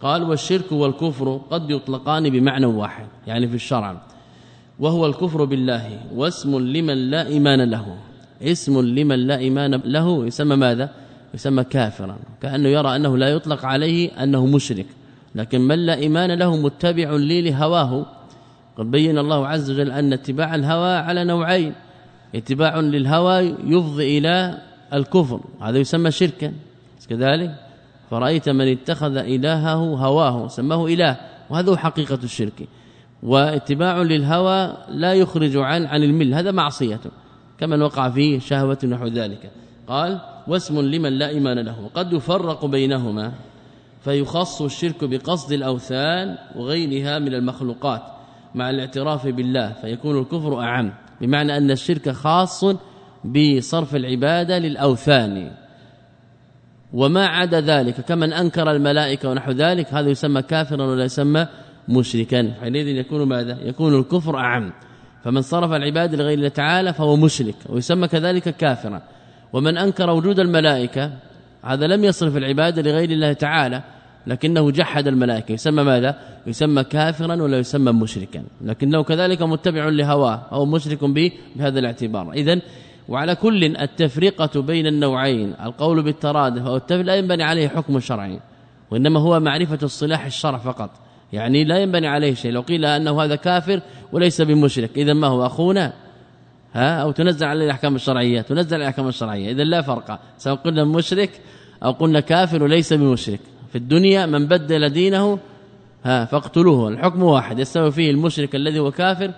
قال والشرك والكفر قد يطلقان بمعنى واحد يعني في الشرع. وهو الكفر بالله واسم لمن لا إيمان له. اسم لمن لا إيمان له يسمى ماذا؟ يسمى كافرا. كأنه يرى أنه لا يطلق عليه أنه مشرك. لكن من لا إيمان له متبع لي لهواه. قد بين الله عز وجل أن اتباع الهوى على نوعين. اتباع للهوى يفضي إلى الكفر. هذا يسمى شركا. كذلك؟ فرأيت من اتخذ إلهه هواه سماه إله. وهذا حقيقة الشرك. واتباع للهوى لا يخرج عن عن المل هذا معصية كما وقع فيه شهوة نحو ذلك. قال واسم لمن لا إيمان له وقد يفرق بينهما فيخص الشرك بقصد الأوثان وغيرها من المخلوقات مع الاعتراف بالله فيكون الكفر أعم بمعنى أن الشرك خاص بصرف العبادة للأوثان. وما عدا ذلك كمن أنكر الملائكة ونحو ذلك هذا يسمى كافرا ولا يسمى مشركا. حينئذ يكون ماذا؟ يكون الكفر أعم. فمن صرف العباد لغير الله تعالى فهو مشرك ويسمى كذلك كافرا. ومن أنكر وجود الملائكة هذا لم يصرف العباده لغير الله تعالى لكنه جحد الملائكة. يسمى ماذا؟ يسمى كافرا ولا يسمى مشركا. لكنه كذلك متبع لهواه أو مشرك به بهذا الاعتبار. اذا وعلى كل التفرقة بين النوعين القول بالترادف أو التفريق لا ينبني عليه حكم شرعي وإنما هو معرفة الصلاح الشرع فقط. يعني لا ينبني عليه شيء. لو قيل أنه هذا كافر وليس بمشرك اذا ما هو أخونا؟ ها؟ أو تنزل عليه الأحكام الشرعية؟ تنزل الأحكام الشرعية. اذا لا فرق. سواء قلنا مشرك أو قلنا كافر وليس بمشرك. في الدنيا من بدل دينه ها فاقتلوه. الحكم واحد. يستوي فيه المشرك الذي هو كافر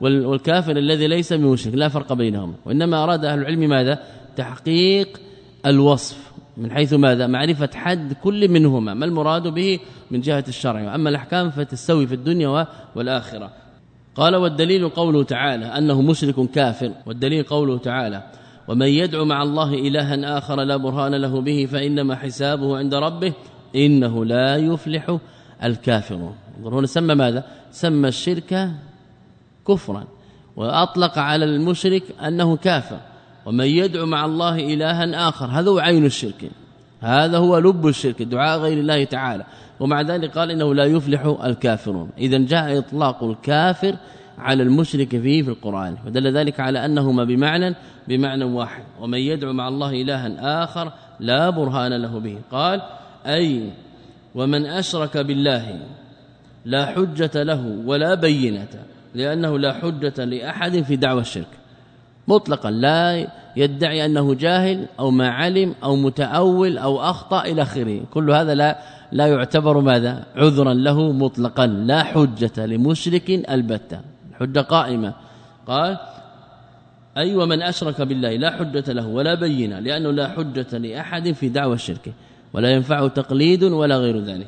والكافر الذي ليس بمشرك. لا فرق بينهما. وإنما أراد أهل العلم ماذا؟ تحقيق الوصف. من حيث ماذا؟ معرفة حد كل منهما ما المراد به؟ من جهة الشرع. وأما الأحكام فتستوي في الدنيا والآخرة. قال والدليل قوله تعالى أنه مشرك كافر. والدليل قوله تعالى ومن يدعو مع الله إلها آخر لا برهان له به فإنما حسابه عند ربه إنه لا يفلح الكافرون. هنا سمى ماذا؟ سمى الشرك كفرا. وأطلق على المشرك أنه كافر. ومن يدعو مع الله إلها آخر. هذا هو عين الشرك. هذا هو لب الشرك دعاء غير الله تعالى. ومع ذلك قال إنه لا يفلح الكافرون. اذا جاء إطلاق الكافر على المشرك فيه في القرآن ودل ذلك على أنهما بمعنى بمعنى واحد. ومن يدعو مع الله إلها آخر لا برهان له به. قال أي ومن أشرك بالله لا حجة له ولا بينة لأنه لا حجة لأحد في دعوى الشرك. مطلقا لا يدعي أنه جاهل أو ما علم أو متأول أو أخطأ إلى آخره. كل هذا لا لا يعتبر ماذا؟ عذرا له مطلقا. لا حجة لمشرك البتة. حجة قائمة. قال أي ومن أشرك بالله لا حجة له ولا بينة لأنه لا حجة لأحد في دعوى الشرك ولا ينفع تقليد ولا غير ذلك.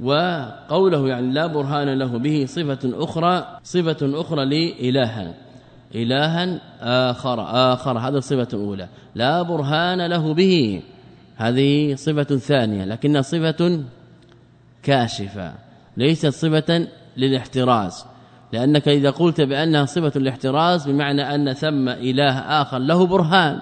وقوله يعني لا برهان له به صفة أخرى صفة أخرى لإلها إلها آخر آخر هذا الصفة الأولى. لا برهان له به. هذه صفة ثانية لكنها صفة كاشفة ليست صفة للاحتراز. لأنك إذا قلت بأنها صفة الاحتراز بمعنى أن ثم إله آخر له برهان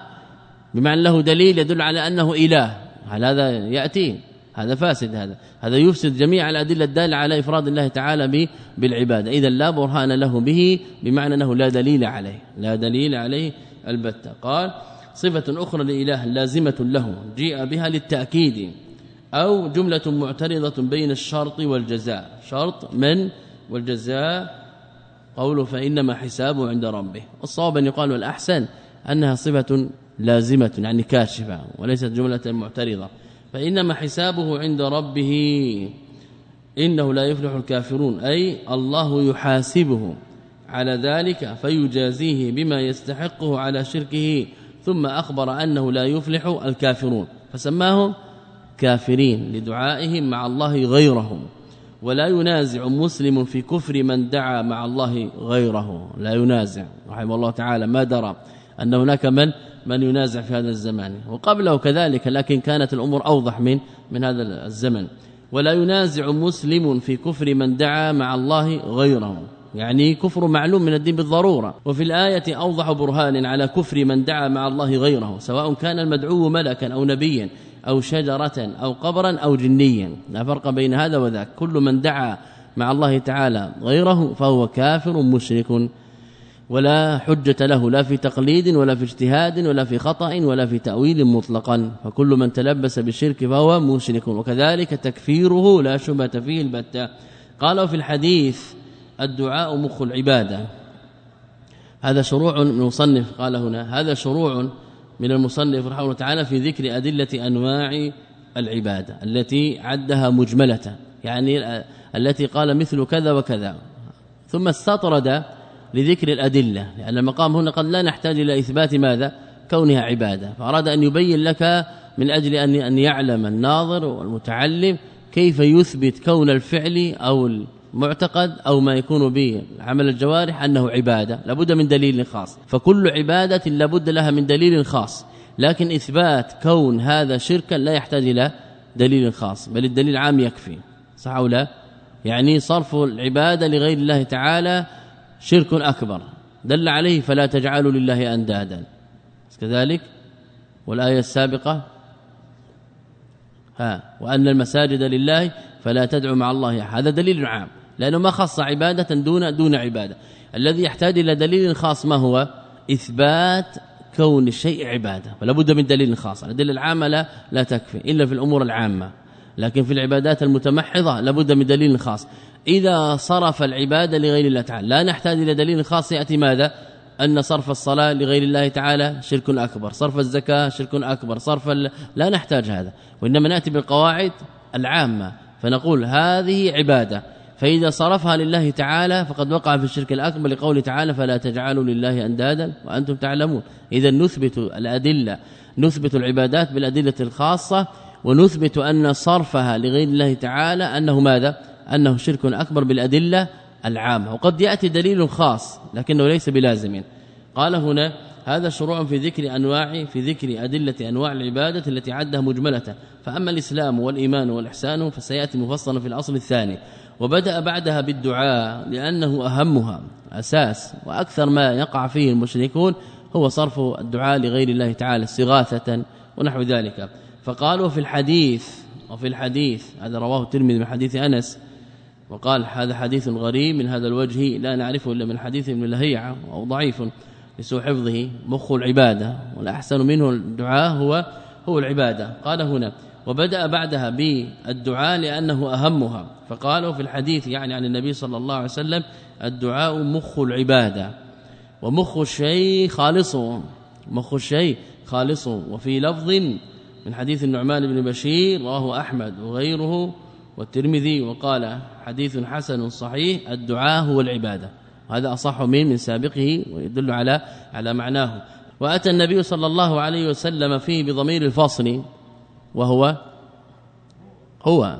بمعنى له دليل يدل على أنه إله. هل هذا يأتي؟ هذا فاسد هذا. هذا يفسد جميع الأدلة الدالة على إفراد الله تعالى بالعبادة. إذا لا برهان له به بمعنى أنه لا دليل عليه. لا دليل عليه البتة. قال صفة أخرى لإله لازمة له جيء بها للتأكيد. أو جملة معترضة بين الشرط والجزاء. شرط من؟ والجزاء. قوله فإنما حسابه عند ربه. والصواب أن يقال والأحسن أنها صفة لازمة يعني كاشفة وليست جملة معترضة. فإنما حسابه عند ربه إنه لا يفلح الكافرون أي الله يحاسبه. على ذلك فيجازيه بما يستحقه على شركه ثم أخبر أنه لا يفلح الكافرون. فسماهم كافرين لدعائهم مع الله غيرهم. ولا ينازع مسلم في كفر من دعا مع الله غيره. لا ينازع. رحمه الله تعالى. ما درى أن هناك من من ينازع في هذا الزمان. وقبله كذلك لكن كانت الأمور أوضح من من هذا الزمن. ولا ينازع مسلم في كفر من دعا مع الله غيره. يعني كفر معلوم من الدين بالضرورة. وفي الآية أوضح برهان على كفر من دعا مع الله غيره سواء كان المدعو ملكا أو نبيا أو شجرة أو قبرا أو جنيا. لا فرق بين هذا وذاك. كل من دعا مع الله تعالى غيره فهو كافر مشرك. ولا حجة له لا في تقليد ولا في اجتهاد ولا في خطأ ولا في تأويل مطلقا. فكل من تلبس بالشرك فهو مشرك. وكذلك تكفيره لا شبهة فيه البتة. قالوا في الحديث الدعاء مخ العبادة. هذا شروع من المصنف قال هنا. هذا شروع من المصنف رحمه الله تعالى في ذكر أدلة أنواع العبادة التي عدها مجملة. يعني التي قال مثل كذا وكذا. ثم استطرد لذكر الأدلة لأن المقام هنا قد لا نحتاج إلى إثبات ماذا؟ كونها عبادة. فأراد أن يبين لك من أجل أن أن يعلم الناظر والمتعلم كيف يثبت كون الفعل أو المعتقد أو ما يكون به عمل الجوارح أنه عبادة لابد من دليل خاص. فكل عبادة لابد لها من دليل خاص. لكن إثبات كون هذا شركا لا يحتاج إلى دليل خاص بل الدليل عام يكفي. صح أو لا؟ يعني صرف العبادة لغير الله تعالى شرك أكبر. دل عليه فلا تجعلوا لله أندادا. كذلك والآية السابقة ها وأن المساجد لله فلا تدعوا مع الله هذا دليل عام لأنه ما خص عبادة دون دون عبادة. الذي يحتاج إلى دليل خاص ما هو؟ إثبات كون الشيء عبادة. فلا بد من دليل خاص. الأدلة العامة لا لا تكفي إلا في الأمور العامة. لكن في العبادات المتمحضة لابد من دليل خاص. إذا صرف العباده لغير الله تعالى. لا نحتاج إلى دليل خاص يأتي ماذا؟ أن صرف الصلاة لغير الله تعالى شرك أكبر. صرف الزكاة شرك أكبر. صرف لا نحتاج هذا. وإنما نأتي بالقواعد العامة. فنقول هذه عبادة. فإذا صرفها لله تعالى فقد وقع في الشرك الأكبر لقوله تعالى فلا تجعلوا لله أندادا وأنتم تعلمون. إذا نثبت الأدلة. نثبت العبادات بالأدلة الخاصة ونثبت أن صرفها لغير الله تعالى أنه ماذا؟ أنه شرك أكبر بالأدلة العامة. وقد يأتي دليل خاص لكنه ليس بلازم. قال هنا هذا شروع في ذكر أنواع في ذكر أدلة أنواع العبادة التي عدها مجملة. فأما الإسلام والإيمان والإحسان فسيأتي مفصلا في الأصل الثاني. وبدأ بعدها بالدعاء لأنه أهمها أساس وأكثر ما يقع فيه المشركون هو صرف الدعاء لغير الله تعالى استغاثة ونحو ذلك. فقالوا في الحديث وفي الحديث هذا رواه الترمذي من حديث أنس وقال هذا حديث غريب من هذا الوجه لا نعرفه إلا من حديث ابن لهيعه أو ضعيف لسوء حفظه مخ العبادة والأحسن منه الدعاء هو هو العبادة. قال هنا وبدأ بعدها بالدعاء لأنه أهمها. فقالوا في الحديث يعني عن النبي صلى الله عليه وسلم الدعاء مخ العبادة ومخ الشيء خالص مخ الشيء خالص. وفي لفظ من حديث النعمان بن بشير رواه أحمد وغيره والترمذي وقال حديث حسن صحيح الدعاء هو العبادة. هذا أصح من من سابقه ويدل على على معناه. وأتى النبي صلى الله عليه وسلم فيه بضمير الفصل وهو هو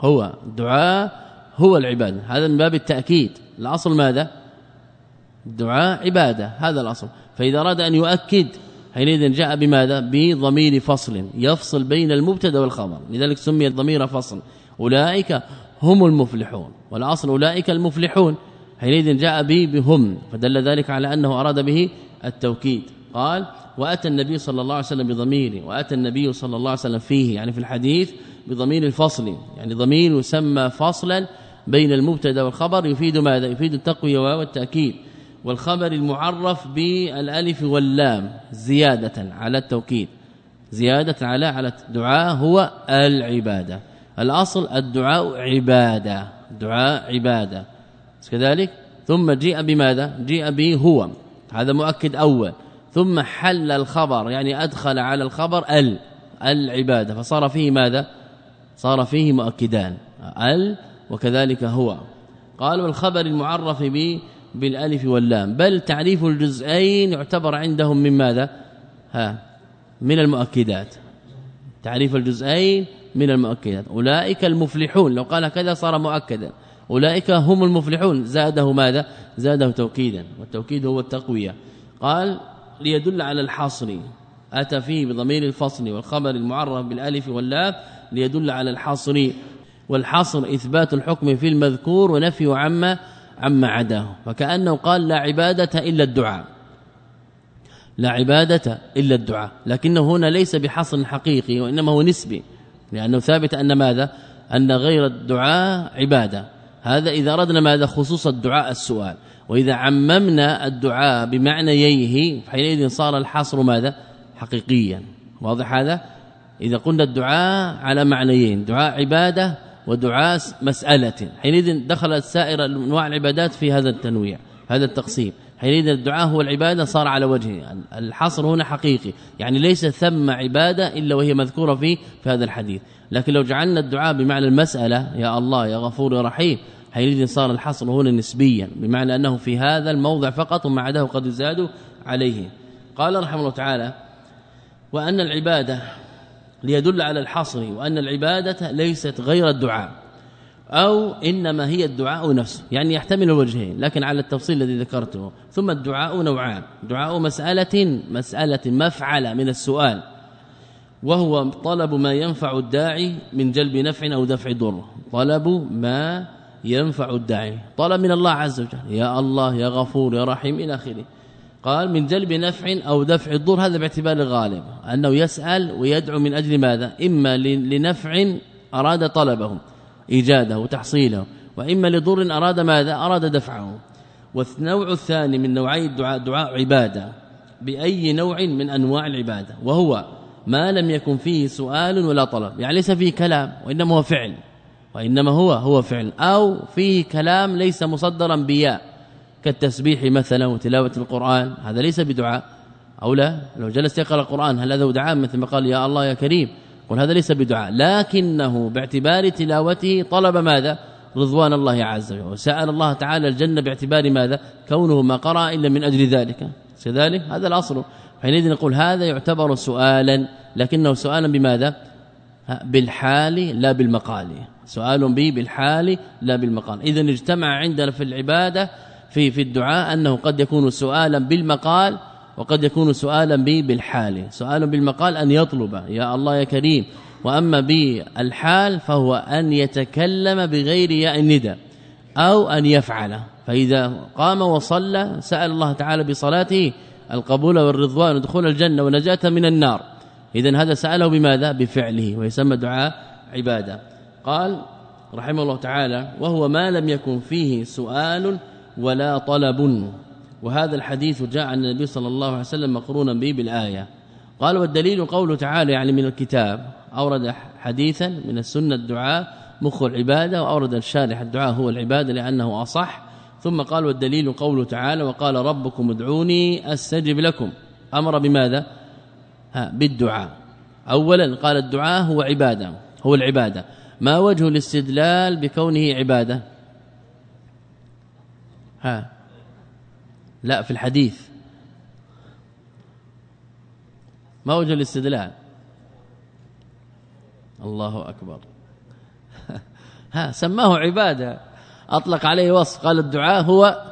هو الدعاء هو العبادة. هذا من باب التأكيد. الأصل ماذا؟ الدعاء عبادة. هذا الأصل. فإذا أراد أن يؤكد حينئذ جاء بماذا؟ بضمير فصل يفصل بين المبتدأ والخبر. لذلك سمي الضمير فصل. أولئك هم المفلحون والأصل أولئك المفلحون. حينئذ جاء به بهم فدل ذلك على أنه أراد به التوكيد. قال وأتى النبي صلى الله عليه وسلم بضميره وأتى النبي صلى الله عليه وسلم فيه يعني في الحديث بضمير الفصل يعني ضمير يسمى فصلا بين المبتدا والخبر يفيد ماذا؟ يفيد التقوية والتأكيد. والخبر المعرف بالألف واللام زيادة على التوكيد. زيادة على على الدعاء هو العبادة. الأصل الدعاء عبادة دعاء عبادة. كذلك ثم جيء بماذا؟ جيء به هو هذا مؤكد أول. ثم حل الخبر يعني أدخل على الخبر ال العبادة. فصار فيه ماذا؟ صار فيه مؤكدان ال وكذلك هو. قال والخبر المعرف به بالألف واللام. بل تعريف الجزئين يعتبر عندهم من ماذا؟ ها من المؤكدات. تعريف الجزئين من المؤكدات. أولئك المفلحون. لو قال كذا صار مؤكدا. أولئك هم المفلحون. زاده ماذا؟ زاده توكيدا. والتوكيد هو التقوية. قال ليدل على الحصر. أتى فيه بضمير الفصل والخبر المعرف بالألف واللام ليدل على الحصر. والحصر إثبات الحكم في المذكور ونفي عما عما عداه. فكأنه قال لا عبادة إلا الدعاء. لا عبادة إلا الدعاء. لكنه هنا ليس بحصر حقيقي وإنما هو نسبي. لأنه ثابت أن ماذا؟ أن غير الدعاء عبادة. هذا إذا أردنا ماذا؟ خصوص الدعاء السؤال. وإذا عممنا الدعاء بمعنييه حينئذ صار الحصر ماذا؟ حقيقيا. واضح هذا؟ إذا قلنا الدعاء على معنيين دعاء عبادة ودعاء مسألة. حينئذ دخلت سائر أنواع العبادات في هذا التنويع هذا التقسيم. حينئذ الدعاء هو العبادة صار على وجهه. الحصر هنا حقيقي. يعني ليس ثم عبادة إلا وهي مذكورة في في هذا الحديث. لكن لو جعلنا الدعاء بمعنى المسألة يا الله يا غفور يا رحيم حينئذ صار الحصر هنا نسبيا بمعنى أنه في هذا الموضع فقط وما عداه قد يزاد عليه. قال رحمه الله تعالى وأن العبادة ليدل على الحصر وأن العبادة ليست غير الدعاء. أو إنما هي الدعاء نفسه يعني يحتمل الوجهين لكن على التفصيل الذي ذكرته. ثم الدعاء نوعان دعاء مسألة مسألة مفعلة من السؤال وهو طلب ما ينفع الداعي من جلب نفع أو دفع ضر. طلب ما ينفع الداعي. طلب من الله عز وجل يا الله يا غفور يا رحيم إلى آخره. قال من جلب نفع أو دفع الضر هذا باعتبار الغالب أنه يسأل ويدعو من أجل ماذا؟ إما لنفع أراد طلبه. إيجاده وتحصيله وإما لضر أراد ماذا؟ أراد دفعه. والنوع الثاني من نوعي الدعاء دعاء عبادة بأي نوع من أنواع العبادة؟ وهو ما لم يكن فيه سؤال ولا طلب. يعني ليس فيه كلام وإنما هو فعل. وإنما هو هو فعل. أو فيه كلام ليس مصدرا بياء كالتسبيح مثلا وتلاوة القرآن. هذا ليس بدعاء. أو لا؟ لو جلس يقرأ القرآن هل هذا دعاء؟ مثل ما قال يا الله يا كريم. قل هذا ليس بدعاء لكنه باعتبار تلاوته طلب ماذا؟ رضوان الله عز وجل. وسال الله تعالى الجنة باعتبار ماذا؟ كونه ما قرأ إلا من أجل ذلك. كذلك هذا الأصل. حينئذ نقول هذا يعتبر سؤالا لكنه سؤالا بماذا؟ بالحال لا بالمقال. سؤال به بالحال لا بالمقال. اذا اجتمع عندنا في العبادة في في الدعاء أنه قد يكون سؤالا بالمقال وقد يكون سؤالا به بالحال سؤال بالمقال أن يطلب يا الله يا كريم. وأما بالحال فهو أن يتكلم بغير ياء الندى أو أن يفعل. فإذا قام وصلى سأل الله تعالى بصلاته القبول والرضوان ودخول الجنة ونجاة من النار. اذا هذا سأله بماذا؟ بفعله ويسمى دعاء عبادة. قال رحمه الله تعالى وهو ما لم يكن فيه سؤال ولا طلب. وهذا الحديث جاء عن النبي صلى الله عليه وسلم مقرونا به بالآية. قال والدليل قوله تعالى يعني من الكتاب أورد حديثا من السنة الدعاء مخ العبادة وأورد الشارح الدعاء هو العباده لأنه أصح. ثم قال والدليل قوله تعالى وقال ربكم ادعوني أستجب لكم. أمر بماذا؟ ها بالدعاء. اولا قال الدعاء هو عبادة هو العبادة. ما وجه الاستدلال بكونه عبادة؟ ها لا في الحديث. ما وجه الاستدلال؟ الله أكبر. ها سماه عبادة. أطلق عليه وصف قال الدعاء هو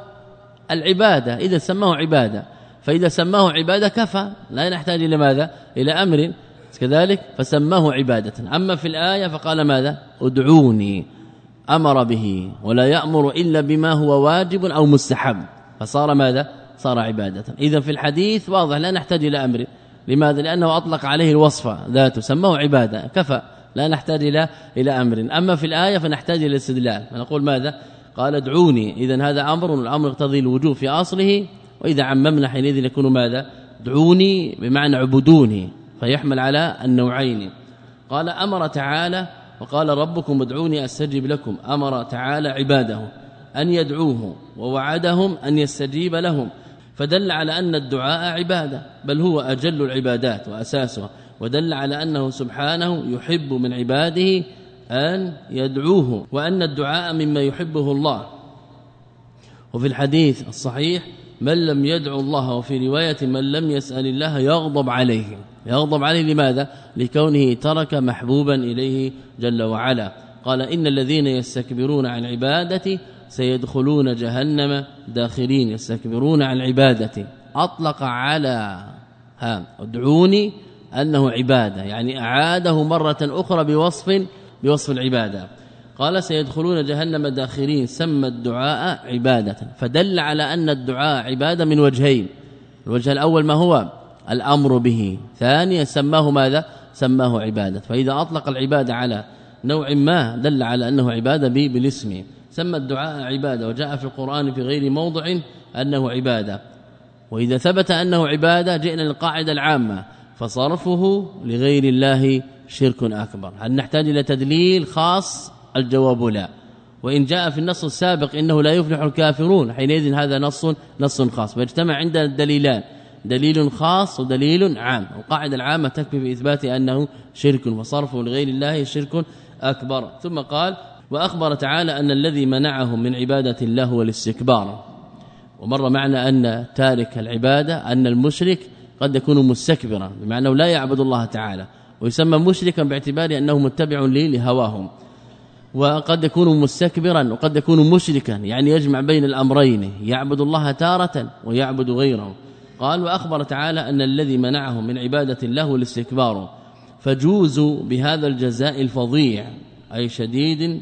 العبادة. إذا سماه عبادة فإذا سماه عبادة كفى. لا نحتاج إلى ماذا؟ إلى أمر كذلك فسماه عبادة. أما في الآية فقال ماذا؟ ادعوني أمر به ولا يأمر إلا بما هو واجب أو مستحب. فصار ماذا؟ صار عبادة. اذا في الحديث واضح لا نحتاج إلى أمر. لماذا؟ لأنه أطلق عليه الوصف ذاته سماه عبادة كفى. لا نحتاج إلى إلى أمر. أما في الآية فنحتاج إلى الاستدلال. فنقول ماذا؟ قال ادعوني. اذا هذا أمر والامر يقتضي الوجوب في أصله. وإذا عممنا حينئذ يكون ماذا؟ دعوني بمعنى عبدوني فيحمل على النوعين. قال أمر تعالى وقال ربكم ادعوني أستجب لكم. أمر تعالى عباده أن يدعوه. ووعدهم أن يستجيب لهم. فدل على أن الدعاء عبادة بل هو أجل العبادات وأساسها. ودل على أنه سبحانه يحب من عباده أن يدعوه وأن الدعاء مما يحبه الله. وفي الحديث الصحيح من لم يدعو الله وفي رواية من لم يسأل الله يغضب عليه. يغضب عليه لماذا؟ لكونه ترك محبوبا إليه جل وعلا. قال إن الذين يستكبرون عن عبادتي سيدخلون جهنم داخلين يستكبرون عن عبادتي أطلق على ها ادعوني أنه عبادة يعني أعاده مرة أخرى بوصف بوصف العبادة. قال سيدخلون جهنم داخلين سمى الدعاء عبادة. فدل على أن الدعاء عبادة من وجهين. الوجه الأول ما هو؟ الأمر به. ثانيا سماه ماذا؟ سماه عبادة. فإذا أطلق العبادة على نوع ما دل على أنه عبادة بالاسم. سمى الدعاء عبادة وجاء في القرآن في غير موضع أنه عبادة. وإذا ثبت أنه عبادة جئنا للقاعدة العامة. فصرفه لغير الله شرك أكبر. هل نحتاج إلى تدليل خاص؟ الجواب لا. وإن جاء في النص السابق إنه لا يفلح الكافرون حينئذ هذا نص نص خاص. فاجتمع عندنا الدليلان. دليل خاص ودليل عام. القاعدة العامة تكفي في اثبات أنه شرك وصرفه لغير الله شرك أكبر. ثم قال وأخبر تعالى أن الذي منعهم من عبادة الله هو الاستكبار. ومر معنا أن تارك العبادة أن المشرك قد يكون مستكبرا بمعنى لا يعبد الله تعالى. ويسمى مشركا باعتبار انه متبع لهواهم. وقد يكون مستكبرا وقد يكون مشركا يعني يجمع بين الأمرين يعبد الله تارة ويعبد غيره. قال وأخبر تعالى أن الذي منعهم من عبادة الله الاستكبار. فجوزوا بهذا الجزاء الفظيع أي شديد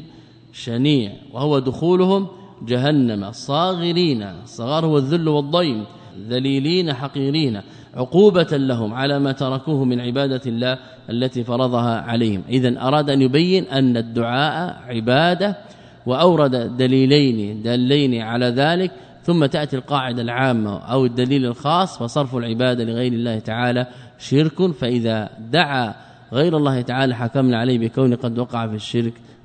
شنيع وهو دخولهم جهنم صاغرين الصغار هو الذل والضيم ذليلين حقيرين عقوبة لهم على ما تركوه من عبادة الله التي فرضها عليهم. اذا أراد أن يبين أن الدعاء عبادة وأورد دليلين دلين على ذلك ثم تأتي القاعدة العامة أو الدليل الخاص فصرف العبادة لغير الله تعالى شرك فإذا دعا غير الله تعالى حكمنا عليه بكون قد وقع في الشرك.